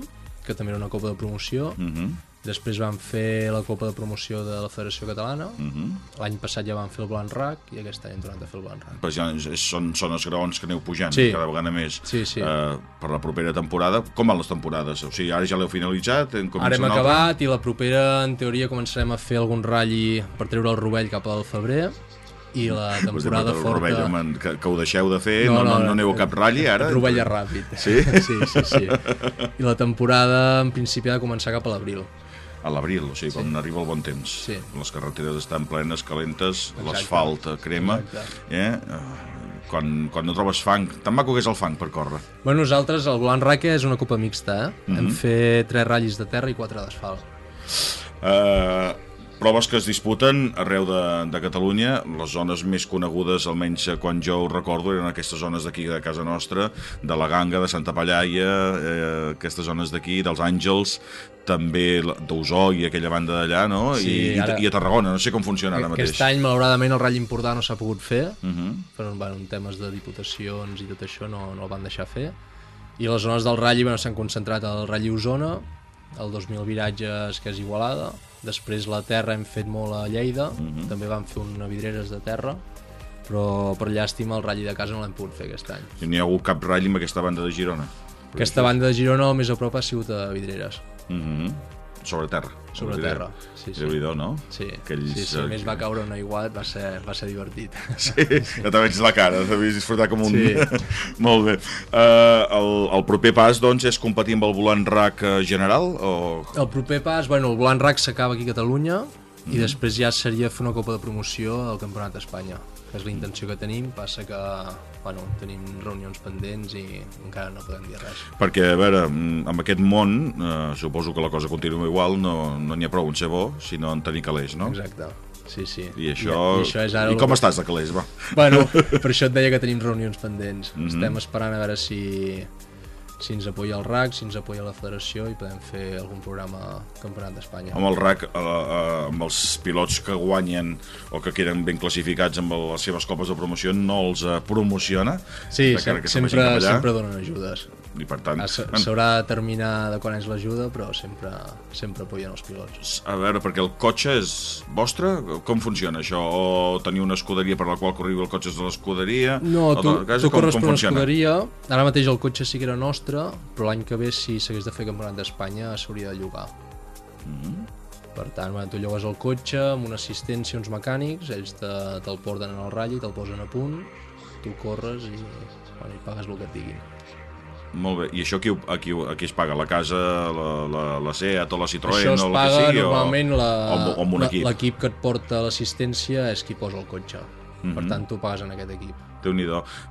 que també era una copa de promoció. Mhm. Després vam fer la copa de promoció de la Federació Catalana. Mhm. L'any passat ja vam fer el Blanc Rac i aquest any hem tornat a fer el Blanc Rac. Però ja són, són els graons que aneu pujant Sí. cada vegada més Sí, sí. eh, per la propera temporada. Com van les temporades? O sigui, ara ja l'heu finalitzat? Ara hem acabat i la propera, en teoria, començarem a fer algun ratlli per treure el rovell cap al febrer i la temporada forta... Rovell, home, que, que ho deixeu de fer, no, no, no, no aneu a cap ratlli ara? El rovell és ràpid. Sí? sí, sí, sí. I la temporada, en principi, ha de començar cap a l'abril. A l'abril, o sigui, quan arriba el bon temps. Sí. Les carreteres estan plenes, calentes, l'asfalt eh, crema. Exacte. Eh? Eh, Quan, quan no trobes fang, tan maco que és el fang per córrer. Bueno, nosaltres, el Blanc Rac és una copa mixta, eh? Mhm. Hem fet tres ratllis de terra i quatre d'asfalt. Uh, proves que es disputen arreu de, de Catalunya, les zones més conegudes, almenys quan jo ho recordo, eren aquestes zones d'aquí de casa nostra, de la Ganga, de Santa Pallaia, eh, aquestes zones d'aquí, dels Àngels, també d'Osó i aquella banda d'allà, no? Sí, I, ara- I a Tarragona, no sé com funciona ara mateix. Aquest any, malauradament, el ratll important no s'ha pogut fer, Uh -huh. però bueno, en temes de diputacions i tot això no, no el van deixar fer. I les zones del ratlli bueno, s'han concentrat al ratlli Osona, el 2.000 viratges que és Igualada, després la terra hem fet molt a Lleida, també vam fer una vidreres de terra, però per llàstima el ratlli de casa no l'hem pogut fer aquest any. I n'hi ha hagut cap ratll amb aquesta banda de Girona. Aquesta banda de Girona el més a prop ha sigut a Vidreres. Uh -huh. Sobre terra. Sobre terra, sí, sí. Déu-n'hi-do, no? Sí, Aquells, sí, sí, eh, a més va caure un aiguat, va ser, va ser divertit. Sí, ja te veig la cara, t'havies disfrutat com un... Sí. Molt bé. Uh, el, el proper pas, doncs, és competir amb el volant RAC eh, general? O... El proper pas, bueno, el Blanc Rac s'acaba aquí a Catalunya i Mhm. després ja seria fer una copa de promoció al Campionat d'Espanya, és la intenció que tenim, passa que bueno, tenim reunions pendents i encara no podem dir res. Perquè, a veure, mm, amb aquest món, eh, suposo que la cosa continua igual, no no n'hi ha prou en ser bo, sinó en tenir calés, no? Exacte, sí, sí. I això... I, i, això és ara I com que- estàs de calés, va? Bueno, per això et deia que tenim reunions pendents. Mhm. Estem esperant a veure si, si ens apoya el RAC, si ens apoya la federació i podem fer algun programa Campionat d'Espanya. amb el RAC, eh, eh, amb els pilots que guanyen o que queden ben classificats amb les seves copes de promoció, no els eh, promociona? Sí, sem sempre, sempre donen ajudes. I per tant... Ah, S'haurà de determinar de quan és l'ajuda, però sempre, sempre apoyen els pilots. A veure, perquè el cotxe és vostre? Com funciona això? O teniu una escuderia per la qual corriu el cotxe de l'escuderia? No, O tu, de casa, tu com- corres com per una escuderia, ara mateix el cotxe sí que era nostre, però l'any que ve si s'hagués de fer campionat d'Espanya s'hauria de llogar. Mhm. Per tant, bueno, tu llogues el cotxe amb una assistència, uns mecànics, ells te, te'l porten en el ratll, te'l posen a punt, tu corres i, bueno, i pagues el que et diguin. Molt bé, i això qui, ho- a qui, ho- a qui es paga? La casa, la, la, la Seat o la Citroën Això es o paga que sigui? normalment amb- amb l'equip que et porta l'assistència és qui posa el cotxe. Per Mhm. tant, tu pagues en aquest equip. déu nhi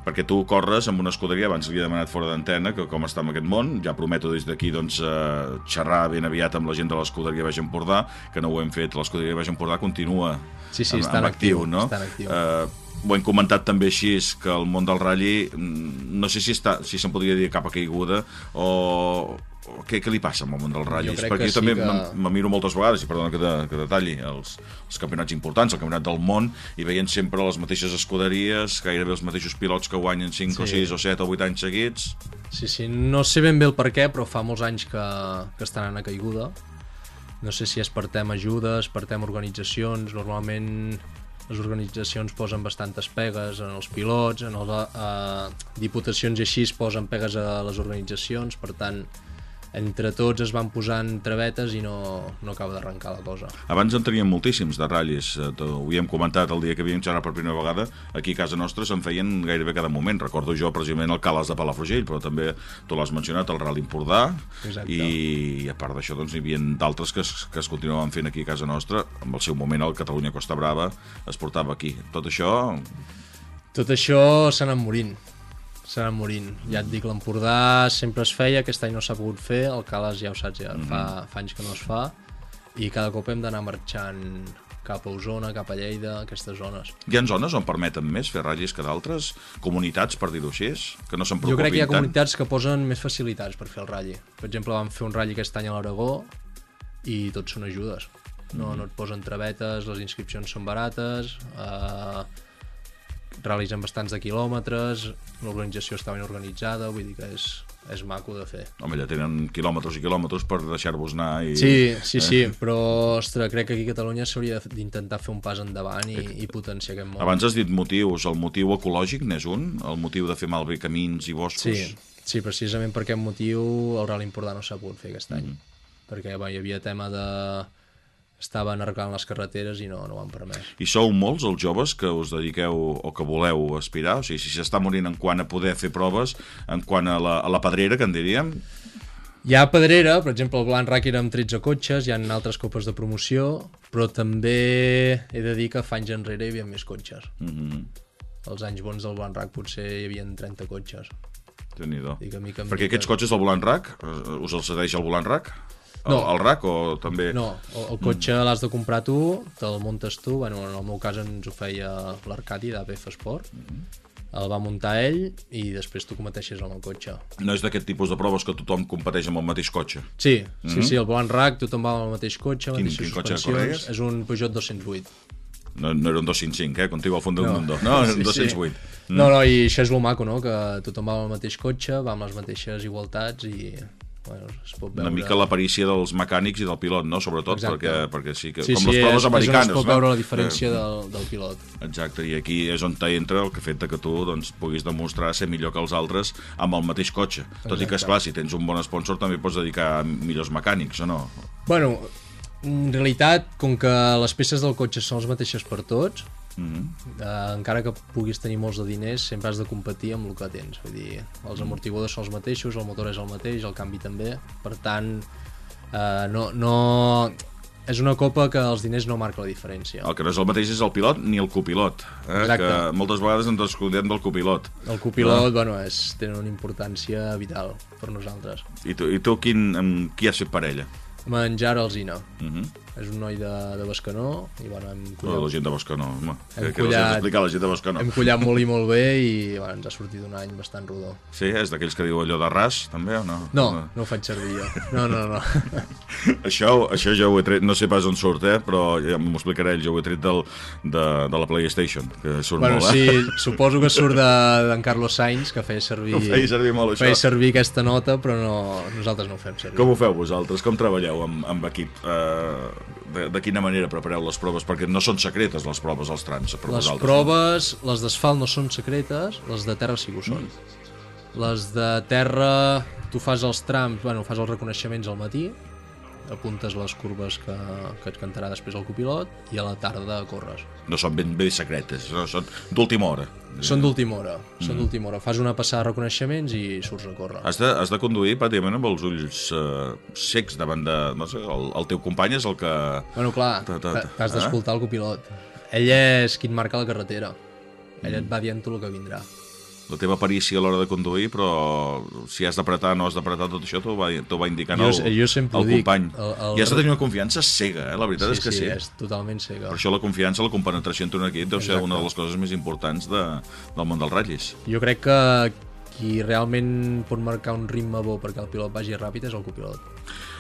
perquè tu corres amb una escuderia, abans li he demanat fora d'antena, que com està en aquest món, ja prometo des d'aquí doncs, eh, xerrar ben aviat amb la gent de l'escuderia Baix Empordà, que no ho hem fet, l'escuderia Baix Empordà continua Sí, sí, en en actiu, actiu, no? està en actiu. Eh, ho hem comentat també així, és que el món del ratlli, mm, no sé si està si se'n podria dir cap a caiguda, o, o què, què li passa amb el món dels ratllis? crec Perquè jo també sí que- que... me miro moltes vegades, i perdona que, de, que detalli, els, els campionats importants, el campionat del món, i veient sempre les mateixes escuderies, gairebé els mateixos pilots que guanyen 5 o Sí. 6 o 7 o 8 anys seguits. Sí, sí, no sé ben bé el per què, però fa molts anys que, que estan en caiguda. No sé si és per tema ajudes, per tema organitzacions, normalment les organitzacions posen bastantes pegues en els pilots, en les eh, diputacions i així es posen pegues a les organitzacions, per tant entre tots es van posant travetes i no, no acaba d'arrencar la cosa. Abans en teníem moltíssims de ratllis, eh, ho havíem comentat el dia que havíem xerrat per primera vegada, aquí a casa nostra se'n feien gairebé cada moment. Recordo jo precisament el Cales de Palafrugell, però també tu l'has mencionat, el Rally Empordà, Exacte. i a part d'això doncs, hi havia d'altres que, es, que es continuaven fent aquí a casa nostra. En el seu moment el Catalunya Costa Brava es portava aquí. Tot això Tot això s'ha anat morint. Anat morint. Ja et dic, l'Empordà sempre es feia, aquest any no s'ha pogut fer, el Cales ja ho saps, ja Mhm. fa, fa anys que no es fa, i cada cop hem d'anar marxant cap a Osona, cap a Lleida, aquestes zones. Hi ha zones on permeten més fer ratllis que d'altres? Comunitats, per dir-ho així, que no se'n Jo preocupin crec que hi ha tant? comunitats que posen més facilitats per fer el ratlli. Per exemple, vam fer un ratlli aquest any a l'Aragó i tots són ajudes. No, Mhm. no et posen travetes, les inscripcions són barates, eh, ral·lis amb bastants de quilòmetres, l'organització està ben organitzada, vull dir que és, és maco de fer. Home, ja tenen quilòmetres i quilòmetres per deixar-vos anar i... Sí, sí, sí, Eh? però ostres, crec que aquí a Catalunya s'hauria d'intentar fer un pas endavant i, i potenciar aquest món. Abans has dit motius, el motiu ecològic n'és un? El motiu de fer malbé camins i boscos? Sí, sí, precisament per aquest motiu el Rally Empordà no s'ha pogut fer aquest any. Mhm. Perquè bueno, hi havia tema de... Estaven arreglant les carreteres i no, no ho han permès. I sou molts els joves que us dediqueu o que voleu aspirar? O sigui, si s'està morint en quant a poder fer proves, en quant a la, a la pedrera, que en diríem, Hi ha pedrera, per exemple, el Blanc era amb 13 cotxes, hi ha altres copes de promoció, però també he de dir que fa anys enrere hi havia més cotxes. mm -hmm. Els anys bons del Blanc Rack potser hi havia 30 cotxes. déu en Perquè mica- aquests cotxes del volant RAC, eh, us els cedeix el volant RAC? El, No. el RAC o també... No, el, el cotxe l'has de comprar tu, te'l muntes tu, bueno, en el meu cas ens ho feia l'Arcadi d'APF Sport, el va muntar ell i després tu competeixes amb el cotxe. No és d'aquest tipus de proves que tothom competeix amb el mateix cotxe? Sí, sí, Mhm. sí, el Volant Rack, tothom va amb el mateix cotxe, Quin- mateixes quin cotxe suspensions, és un Peugeot 208. No, no era un 255, eh? Contigo al fons del mundo. No, era un 208. Mm. No, no, i això és lo maco, no? Que tothom va amb el mateix cotxe, va amb les mateixes igualtats i bueno, es pot veure... Una mica l'aparícia dels mecànics i del pilot, no? Sobretot, Exacte. perquè, perquè sí que... Sí, com sí, les proves és- és on es americanes, pot no? veure la diferència Eh, del- del pilot. Exacte, i aquí és on entra el que fet que tu doncs, puguis demostrar ser millor que els altres amb el mateix cotxe. Tot i que, Exacte. esclar, si tens un bon sponsor també pots dedicar a millors mecànics, o no? Bueno, en realitat, com que les peces del cotxe són les mateixes per tots, Mhm. eh, encara que puguis tenir molts de diners, sempre has de competir amb el que tens. Vull dir, els Mm. amortiguadors són els mateixos, el motor és el mateix, el canvi també. Per tant, eh, no, no... És una copa que els diners no marca la diferència. El que no és el mateix és el pilot ni el copilot, eh? Exacte. que moltes vegades ens descuidem del copilot. El copilot, bueno, és, tenen una importància vital per nosaltres. I tu, i tu quin, amb qui has fet parella? Menjar Alzina. Uh -huh. És un noi de, de Bescanó i bueno, hem No, la gent de Bescanó, home. Hem Que, els d'explicar a la gent de Bescanó. Hem collat molt i molt bé i bueno, ens ha sortit un any bastant rodó. Sí, és d'aquells que diu allò de ras, també, o no? No, no ho faig servir jo. No, no, no. això, això jo ho he tret, no sé pas on surt, eh? però ja m'ho explicaré ell, jo ho he tret del, de, de la PlayStation, que surt bueno, molt, sí, eh? suposo que surt de- d'en Carlos Sainz, que feia servir... Ho feia servir molt, això. Feia servir aquesta nota, però no, nosaltres no ho fem servir. Com ho feu vosaltres? Com treballeu amb, amb equip? Uh, de, de quina manera prepareu les proves? Perquè no són secretes les proves als trams per Les vosaltres. proves, les d'asfalt no són secretes, les de terra sí que ho són. Les de terra, tu fas els trams, bueno, fas els reconeixements al matí, apuntes les curves que, que et cantarà després el copilot i a la tarda corres. No són ben bé secretes, no? són d'última hora. Són d'última hora, són Mm. d'última hora. Fas una passada de reconeixements i surts a córrer. Has de, has de conduir pràcticament amb els ulls uh, secs davant de... No sé, el, el teu company és el que... Bueno, clar, t'has eh? d'escoltar el copilot. Ell és qui et marca la carretera. Ell et va dient tot el que vindrà. La teva perícia a l'hora de conduir, però si has d'apretar no has d'apretar, tot això t'ho va, va indicant Jo- el, jo el dic, company. el- el- I has de tenir una confiança cega, eh? la veritat sí, és que sí. sí, és totalment cega. Per això la confiança, la compenetració entre un equip deu ser Exacte. una de les coses més importants de, del món dels ratllis. Jo crec que qui realment pot marcar un ritme bo perquè el pilot vagi ràpid és el copilot.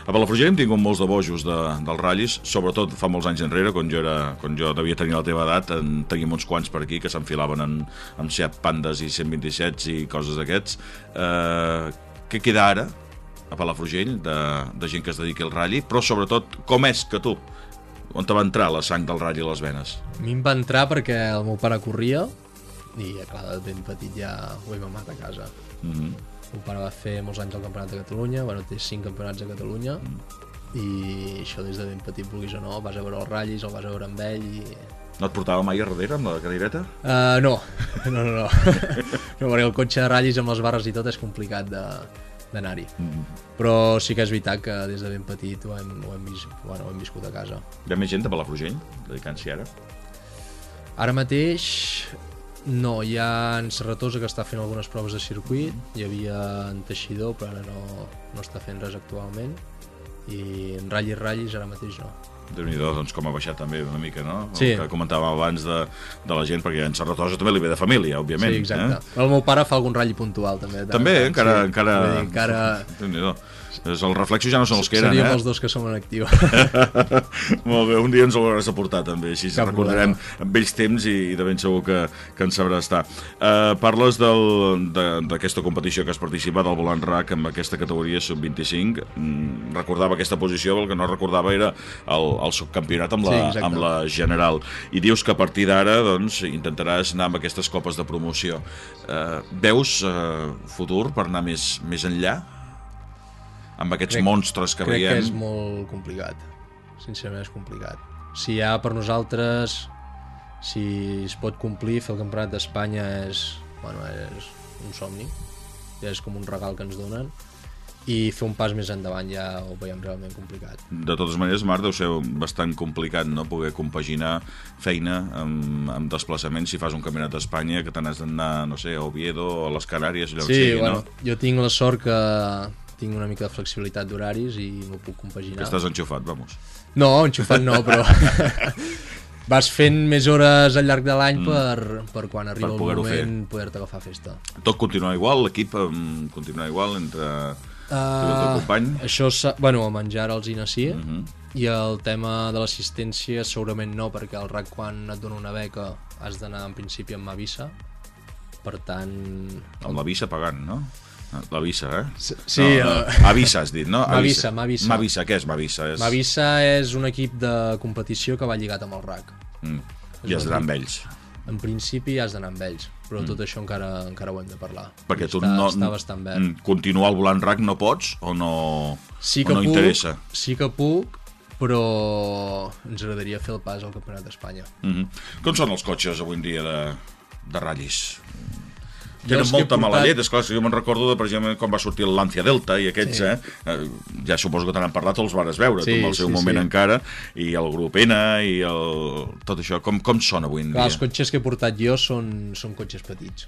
A Palafrugell hem tingut molts de bojos de, dels ratllis, sobretot fa molts anys enrere, quan jo, era, quan jo devia tenir la teva edat, en teníem uns quants per aquí que s'enfilaven en, amb Seat Pandas i 127 i coses d'aquests. Eh, què queda ara a Palafrugell de, de gent que es dediqui al ratlli, però sobretot com és que tu, on te va entrar la sang del ratlli a les venes? A mi em va entrar perquè el meu pare corria i, clar, de ben petit ja ho he mamat a casa. Mm -hmm. El meu pare va fer molts anys al Campionat de Catalunya, bueno, té cinc campionats a Catalunya, i això des de ben petit, vulguis o no, vas a veure els ratllis, el vas a veure amb ell, i No et portava mai a darrere amb la cadireta? Uh, no, no, no, no. no, perquè el cotxe de ratllis amb les barres i tot és complicat de d'anar-hi. Mm. Però sí que és veritat que des de ben petit ho hem, ho hem, vis, bueno, ho hem viscut a casa. Hi ha més gent de Palafrugell, dedicant-s'hi ara? Ara mateix no, hi ha en Serratosa que està fent algunes proves de circuit, hi havia en Teixidor però ara no, no està fent res actualment i en ratllis ratllis ara mateix no. déu nhi doncs com ha baixat també una mica, no? Sí. El que comentàvem abans de, de la gent, perquè en Serratosa també li ve de família, òbviament. sí, exacte. Eh? El meu pare fa algun ratll puntual també. També, tant, encara... sí. encara... Dir, encara... És, els reflexos ja no són els que eren, Seríem eh? els dos que som en actiu. Molt bé, un dia ens l'hauràs de portar també, així Cap recordarem amb vells temps i, i de ben segur que, que ens sabrà estar. Uh, parles del- de- d'aquesta competició que has participat, del volant RAC, amb aquesta categoria sub-25. Mm, recordava aquesta posició, el que no recordava era el, el subcampionat amb la, Sí, exacte. amb la general. I dius que a partir d'ara doncs, intentaràs anar amb aquestes copes de promoció. Uh, veus uh, futur per anar més, més enllà? Amb aquests Crec- monstres que crec veiem? que és molt complicat. Sincerament és complicat. Si ja per nosaltres, si es pot complir, fer el Campionat d'Espanya és, bueno, és un somni. És com un regal que ens donen. I fer un pas més endavant ja ho veiem realment complicat. De totes maneres, Marc, deu ser bastant complicat no? poder compaginar feina amb, amb desplaçaments si fas un campionat d'Espanya que te n'has d'anar, no sé, a Oviedo o a les Canàries, allò Sí, que sigui, bueno, no? jo tinc la sort que tinc una mica de flexibilitat d'horaris i m'ho puc compaginar. Que estàs enxufat, vamos. No, enxufat no, però vas fent més hores al llarg de l'any Mm. per, per quan arriba Per el poder-ho moment poder-te agafar festa. Tot continua igual, l'equip um, continua igual entre i el teu Uh, company? això, bueno, a menjar els Mhm. uh -huh. i el tema de l'assistència segurament no, perquè el RAC quan et dona una beca has d'anar en principi amb Mavisa, per tant... Amb la visa pagant, no? La visa, eh? Sí, no, no. eh, Avisa, has dit, no? Mavisa, Mavisa. Mavisa, què és Mavisa? És... Mavisa és un equip de competició que va lligat amb el RAC. Mm. I has d'anar amb ells. En principi has d'anar amb ells, però Mm. tot això encara encara ho hem de parlar. Perquè tu està, no, està bastant verd. mm, continuar al volant RAC no pots o no, Sí que o no puc, interessa? Sí que puc, però ens agradaria fer el pas al Campionat d'Espanya. Mm -hmm. Com són els cotxes avui en dia de, de ratllis? Jo Tenen els molta mala portat- llet, esclar, si jo me'n recordo de, per exemple, quan va sortir el Lancia Delta i aquests, Sí. eh, eh, ja suposo que te n'han parlat, els vares veure, Sí, tu en el seu sí, moment sí. encara, i el grup N i el... tot això, com, com són avui en Clar, els dia? cotxes que he portat jo són, són cotxes petits.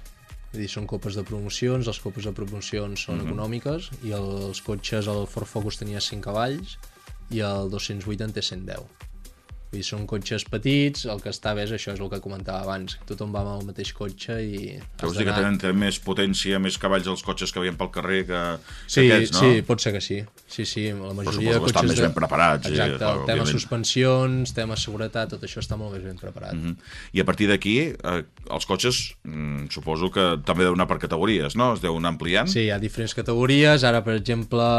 Vull dir, són copes de promocions, les copes de promocions són Mhm. econòmiques i els cotxes, el Ford Focus tenia 5 cavalls i el 208 en té 110. Vull dir, són cotxes petits, el que està bé és això, és el que comentava abans, tothom va amb el mateix cotxe i... vols dir que tenen, tenen més potència, més cavalls els cotxes que veiem pel carrer que, Sí, que aquests, no? sí, pot ser que sí. Sí, sí, la majoria de cotxes... estan més de... ben preparats, i, Exacte, clar, el tema suspensions, tema seguretat, tot això està molt més ben preparat. Mhm. I a partir d'aquí, eh, els cotxes, mm, suposo que també deu anar per categories, no? Es deuen anar ampliant? Sí, hi ha diferents categories. Ara, per exemple,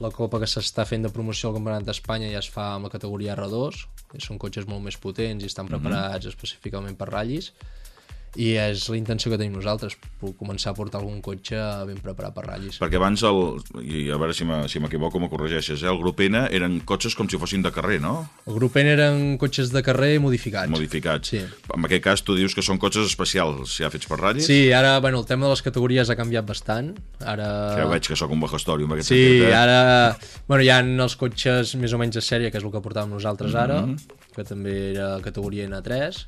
la copa que s'està fent de promoció al Campionat d'Espanya ja es fa amb la categoria R2, que són cotxes molt més potents i estan Mhm. preparats específicament per ratllis. I és la intenció que tenim nosaltres, començar a portar algun cotxe ben preparat per ratllis. Perquè abans, el, i a veure si m'e- si m'equivoco, me corregeixes, eh? el grup N eren cotxes com si fossin de carrer, no? El grup N eren cotxes de carrer modificats. Modificats. Sí. En aquest cas, tu dius que són cotxes especials, ja fets per ratllis? Sí, ara, bueno, el tema de les categories ha canviat bastant. Ara... Que ja veig que sóc un en aquest Sí, sentit, eh? ara... Bueno, hi ha els cotxes més o menys de sèrie, que és el que portàvem nosaltres ara, Mhm. que també era categoria N3,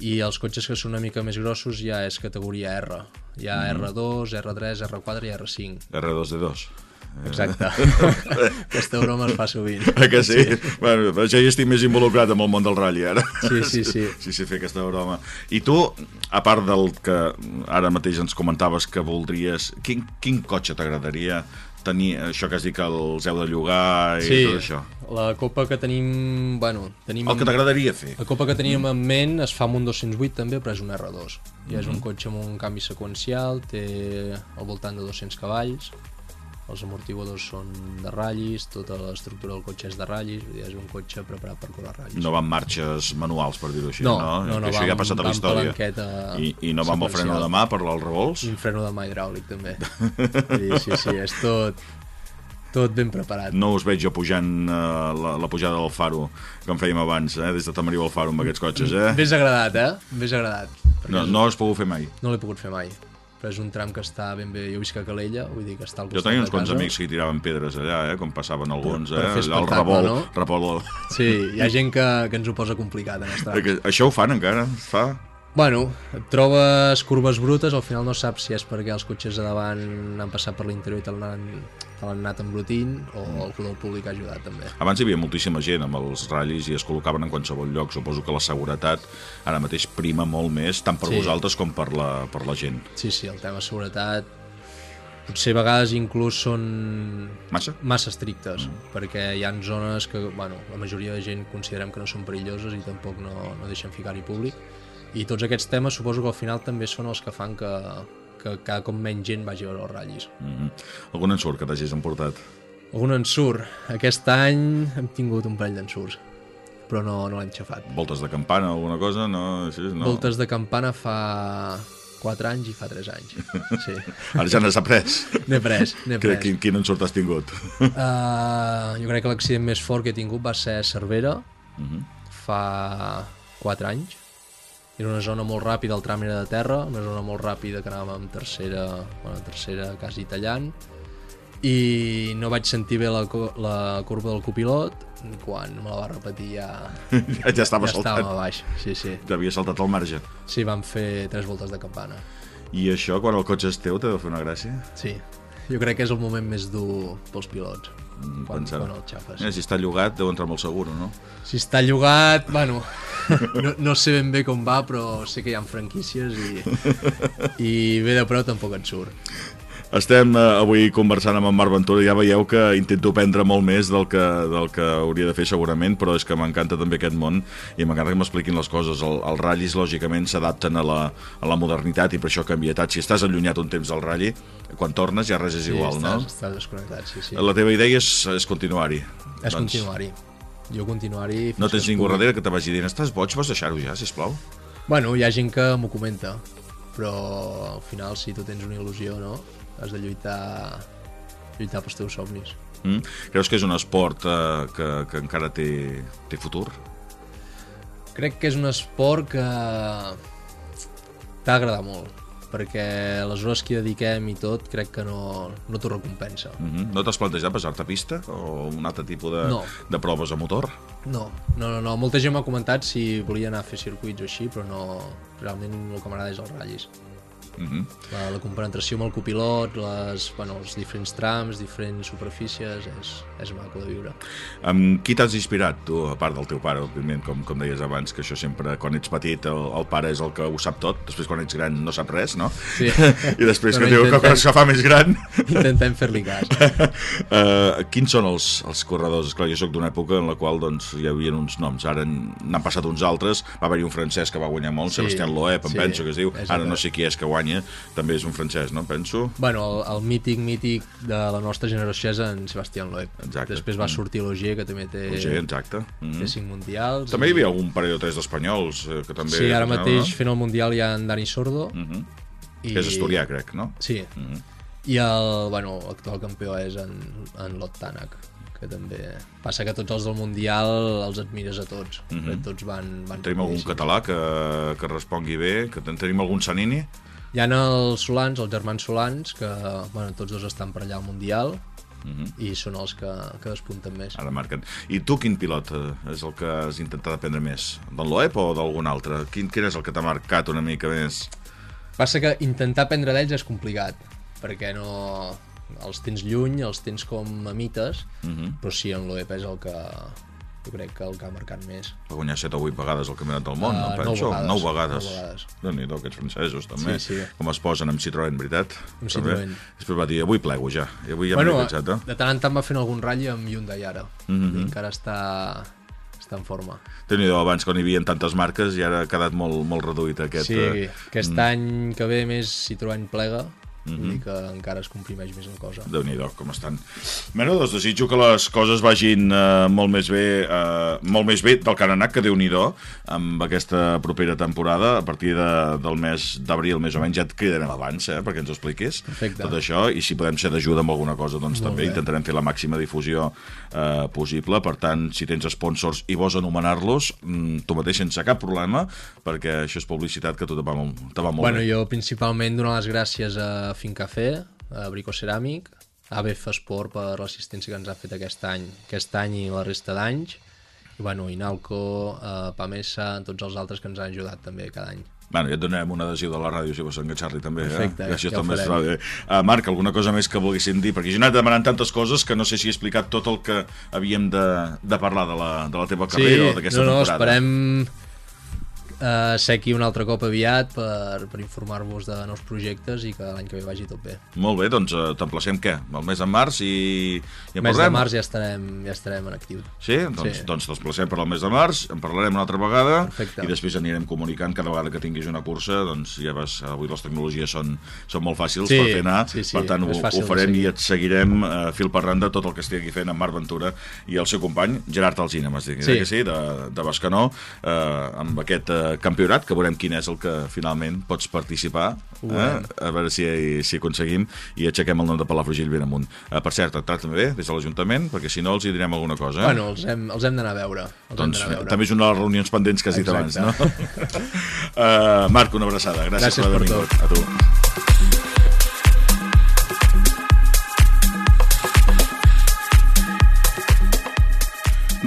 i els cotxes que són una mica més grossos ja és categoria R. Hi ha Mhm. R2, R3, R4 i R5. R2D2. Exacte. Aquesta broma es fa sovint. Eh que sí? bueno, per això ja estic més involucrat amb el món del ratll, ara. Sí, sí, sí. Sí, sí, fer aquesta broma. I tu, a part del que ara mateix ens comentaves que voldries... Quin, quin cotxe t'agradaria tenir? Això que has dit que els heu de llogar i Sí, tot això. la copa que tenim... Bueno, tenim El que t'agradaria fer. La copa que teníem en ment es fa amb un 208 també, però és un R2. I és un Mhm. cotxe amb un canvi seqüencial, té al voltant de 200 cavalls els amortiguadors són de ratllis, tota l'estructura del cotxe és de ratllis, vull dir, és un cotxe preparat per córrer ratllis. No van marxes manuals, per dir-ho així, No, no? no, no, això ja ha passat a la història. I, I no vam al freno de mà per als revolts? I un freno de mà hidràulic, també. Dir, sí, sí, és tot, tot ben preparat. No us veig jo pujant uh, la, la pujada del faro que en fèiem abans, eh? des de Tamariu al faro amb aquests cotxes, eh? M'és agradat, eh? M'és agradat. No, no has pogut fer mai. No l'he pogut fer mai, però és un tram que està ben bé... Jo visc a Calella, vull dir que està al Jo costat tenia de uns quants amics que hi tiraven pedres allà, eh? com passaven alguns, Per- per eh? allà al espectacle, revolt, no? revolt. Sí, hi ha gent que, que ens ho posa complicat en. Perquè Això ho fan encara? Fa? Bueno, et trobes curves brutes, al final no saps si és perquè els cotxes de davant han passat per l'interior i te l'han anat embrutint o algú del públic ha ajudat també. Abans hi havia moltíssima gent amb els ratllis i es col·locaven en qualsevol lloc. Suposo que la seguretat ara mateix prima molt més, tant per Sí. vosaltres com per la, per la gent. Sí, sí, el tema seguretat potser a vegades inclús són Massa? massa estrictes, mm. perquè hi ha zones que, bueno, la majoria de gent considerem que no són perilloses i tampoc no, no deixen ficar-hi públic. I tots aquests temes suposo que al final també són els que fan que, que cada cop menys gent vagi a veure els ratllis. Mm -hmm. Algun ensurt que t'hagis emportat? Algun ensurt. Aquest any hem tingut un parell d'ensurts, però no, no l'hem xafat. Voltes de campana o alguna cosa? No, així, no. Voltes de campana fa 4 anys i fa 3 anys. Sí. Ara ja n'has après. N'he pres, n'he pres. Quin, quin ensurt has tingut? Uh, jo crec que l'accident més fort que he tingut va ser a Cervera, Mhm. fa 4 anys. Era una zona molt ràpida, el tram era de terra, una zona molt ràpida que anàvem amb tercera, bueno, tercera quasi tallant, i no vaig sentir bé la, la curva del copilot, i quan me la va repetir ja... Ja- ja estava ja saltant. estàvem a baix, sí, sí. T'havia saltat al marge. Sí, vam fer tres voltes de campana. I això, quan el cotxe és teu, t'ha de fer una gràcia? Sí, jo crec que és el moment més dur pels pilots, quan, pensava. quan el xafes. Eh, si està llogat, deu entrar molt seguro, no? Si està llogat, bueno, no, no sé ben bé com va, però sé que hi ha franquícies i, i bé de preu tampoc et surt. Estem eh, avui conversant amb en Marc Ventura, ja veieu que intento aprendre molt més del que, del que hauria de fer segurament, però és que m'encanta també aquest món i m'encanta que m'expliquin les coses. El, els ratllis, lògicament, s'adapten a, la, a la modernitat i per això canvia tant. Si estàs allunyat un temps del ratll, quan tornes ja res és igual, sí, no? estàs, Estàs desconnectat, sí, sí. La teva idea és, és continuar-hi. És continuar-hi. Jo continuar-hi... No tens ningú pugui. darrere que te vagi dient estàs boig, vols deixar-ho ja, sisplau? Bueno, hi ha gent que m'ho comenta, però al final si tu tens una il·lusió, no? Has de lluitar, lluitar pels teus somnis. Mm? Creus que és un esport eh, que, que encara té, té futur? Crec que és un esport que t'ha molt, perquè les hores que hi dediquem i tot crec que no, no t'ho recompensa. Mm -hmm. No t'has plantejat passar-te a pista o un altre tipus de, No. de proves a motor? No, no, no, no. Molta gent m'ha comentat si volia anar a fer circuits o així, però no... Realment el que m'agrada és els ratllis. Mm -hmm. La, la compenetració amb el copilot, les, bueno, els diferents trams, diferents superfícies, és, és maco de viure. Amb qui t'has inspirat, tu, a part del teu pare, òbviament, com, com deies abans, que això sempre, quan ets petit, el, el pare és el que ho sap tot, després quan ets gran no sap res, no? Sí. I després que diu que intentem- quan es fa més gran... Intentem fer-li cas. uh, quins són els, els corredors? Esclar, jo sóc d'una època en la qual doncs, hi havia uns noms, ara n'han passat uns altres, va haver-hi un francès que va guanyar molt, Sí, Sebastián Loeb, em sí, penso que es diu, ara no sé qui és que guanya, també és un francès, no? Penso. Bueno, el, el mític, mític de la nostra generació és en Sebastián Loeb. Exacte. Després va Mm. sortir l'Ogier, que també té, Ogier, exacte. Mm. té cinc mundials. També hi havia algun parell o tres d'espanyols eh, que també... Sí, ara no? mateix fent el Mundial hi ha en Dani Sordo. Mm -hmm. i... Que és asturià, crec, no? Sí. Mm -hmm. I el, bueno, l'actual campió és en, en Lot Tanak que també... Passa que tots els del Mundial els admires a tots. Mm Mhm. -hmm. Tots van... van Tenim algun català que, que respongui bé? Que ten- tenim algun Sanini? Hi ha els Solans, els germans Solans, que bueno, tots dos estan per allà al Mundial Mm -hmm. i són els que, que despunten més. Ara marquen. I tu quin pilot eh, és el que has intentat aprendre més? D'en Loeb o d'algun altre? Quin, quin és el que t'ha marcat una mica més? Passa que intentar aprendre d'ells és complicat, perquè no... els tens lluny, els tens com a mites, Mm -hmm. però sí, en Loeb és el que jo crec que el que ha marcat més. Va guanyar 7 o 8 vegades el Campionat del Món, Uh, no nou penso? vegades, 9 vegades. nou vegades. Déu-n'hi-do, aquests francesos, també. Sí, sí. Com es posen amb Citroën, veritat? Amb. Citroën. Després va dir, avui plego ja. I avui ja bueno, m'he pensat, eh? de tant en tant va fent algun ratll amb Hyundai ara. Mhm. I encara està, està en forma. déu nhi abans quan hi havia tantes marques i ara ha quedat molt, molt reduït aquest... sí, eh, aquest mm, any que ve més Citroën plega mm -hmm. vull dir que encara es comprimeix més la cosa. déu nhi com estan. Bueno, doncs desitjo que les coses vagin eh, molt més bé eh, molt més bé del que han anat, que déu nhi amb aquesta propera temporada, a partir de, del mes d'abril, més o menys, ja et cridarem abans, eh, perquè ens ho expliquis, Perfecte. tot això, i si podem ser d'ajuda amb alguna cosa, doncs Molt també bé. intentarem fer la màxima difusió eh, possible, per tant, si tens sponsors i vols anomenar-los, mm, tu mateix sense cap problema, perquè això és publicitat que a tu te va molt, te va molt Bueno, bé. jo principalment donar les gràcies a Fincafé, a Brico Ceràmic, a BF Esport per l'assistència que ens ha fet aquest any, aquest any i la resta d'anys, i bueno, Inalco, a Pamesa, tots els altres que ens han ajudat també cada any. Bueno, ja et donarem un adhesiu de la ràdio si vols enganxar-li també. Perfecte, eh? Que Això ja ho també farem. Uh, Marc, alguna cosa més que volguéssim dir? Perquè jo he anat demanant tantes coses que no sé si he explicat tot el que havíem de, de parlar de la, de la teva carrera o d'aquesta no, no, temporada. esperem eh, ser aquí un altre cop aviat per, per informar-vos de nous projectes i que l'any que ve vagi tot bé. Molt bé, doncs uh, t'emplacem què? El mes de març i, i en El mes de parlem? març ja estarem, ja estarem en actiu. Sí? Doncs, Sí. doncs t'emplacem per al mes de març, en parlarem una altra vegada Perfecte. i després anirem comunicant cada vegada que tinguis una cursa, doncs ja vas, avui les tecnologies són, són molt fàcils Sí, per fer anar, sí, sí, per tant ho, ho de farem i et seguirem uh, fil per randa tot el que estigui fent en Marc Ventura i el seu company Gerard Alzina, m'has dit, Sí. sí. que sí, de, de Bascanó, uh, amb aquest uh, campionat, que veurem quin és el que finalment pots participar, eh? a veure si, si aconseguim i aixequem el nom de Palafrugell ben amunt. Uh, per cert, et tracten bé des de l'Ajuntament, perquè si no els hi direm alguna cosa. Eh? Bueno, els hem, els hem d'anar a veure. Els Doncs a veure. també és una de les reunions pendents que has dit abans, no? Exacte. uh, Marc, una abraçada. Gràcies, Gràcies per haver per vingut. A tu.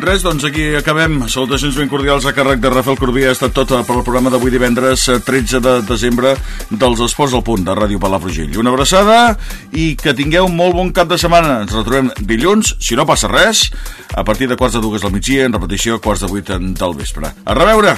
Res, doncs aquí acabem. Salutacions ben cordials a càrrec de Rafael Corbí. Ha estat tot per al programa d'avui divendres eh, 13 de desembre dels Esports al Punt de Ràdio Palafrugell. Una abraçada i que tingueu molt bon cap de setmana. Ens retrobem dilluns, si no passa res, a partir de quarts de dues del migdia, en repetició, quarts de vuit del vespre. A reveure!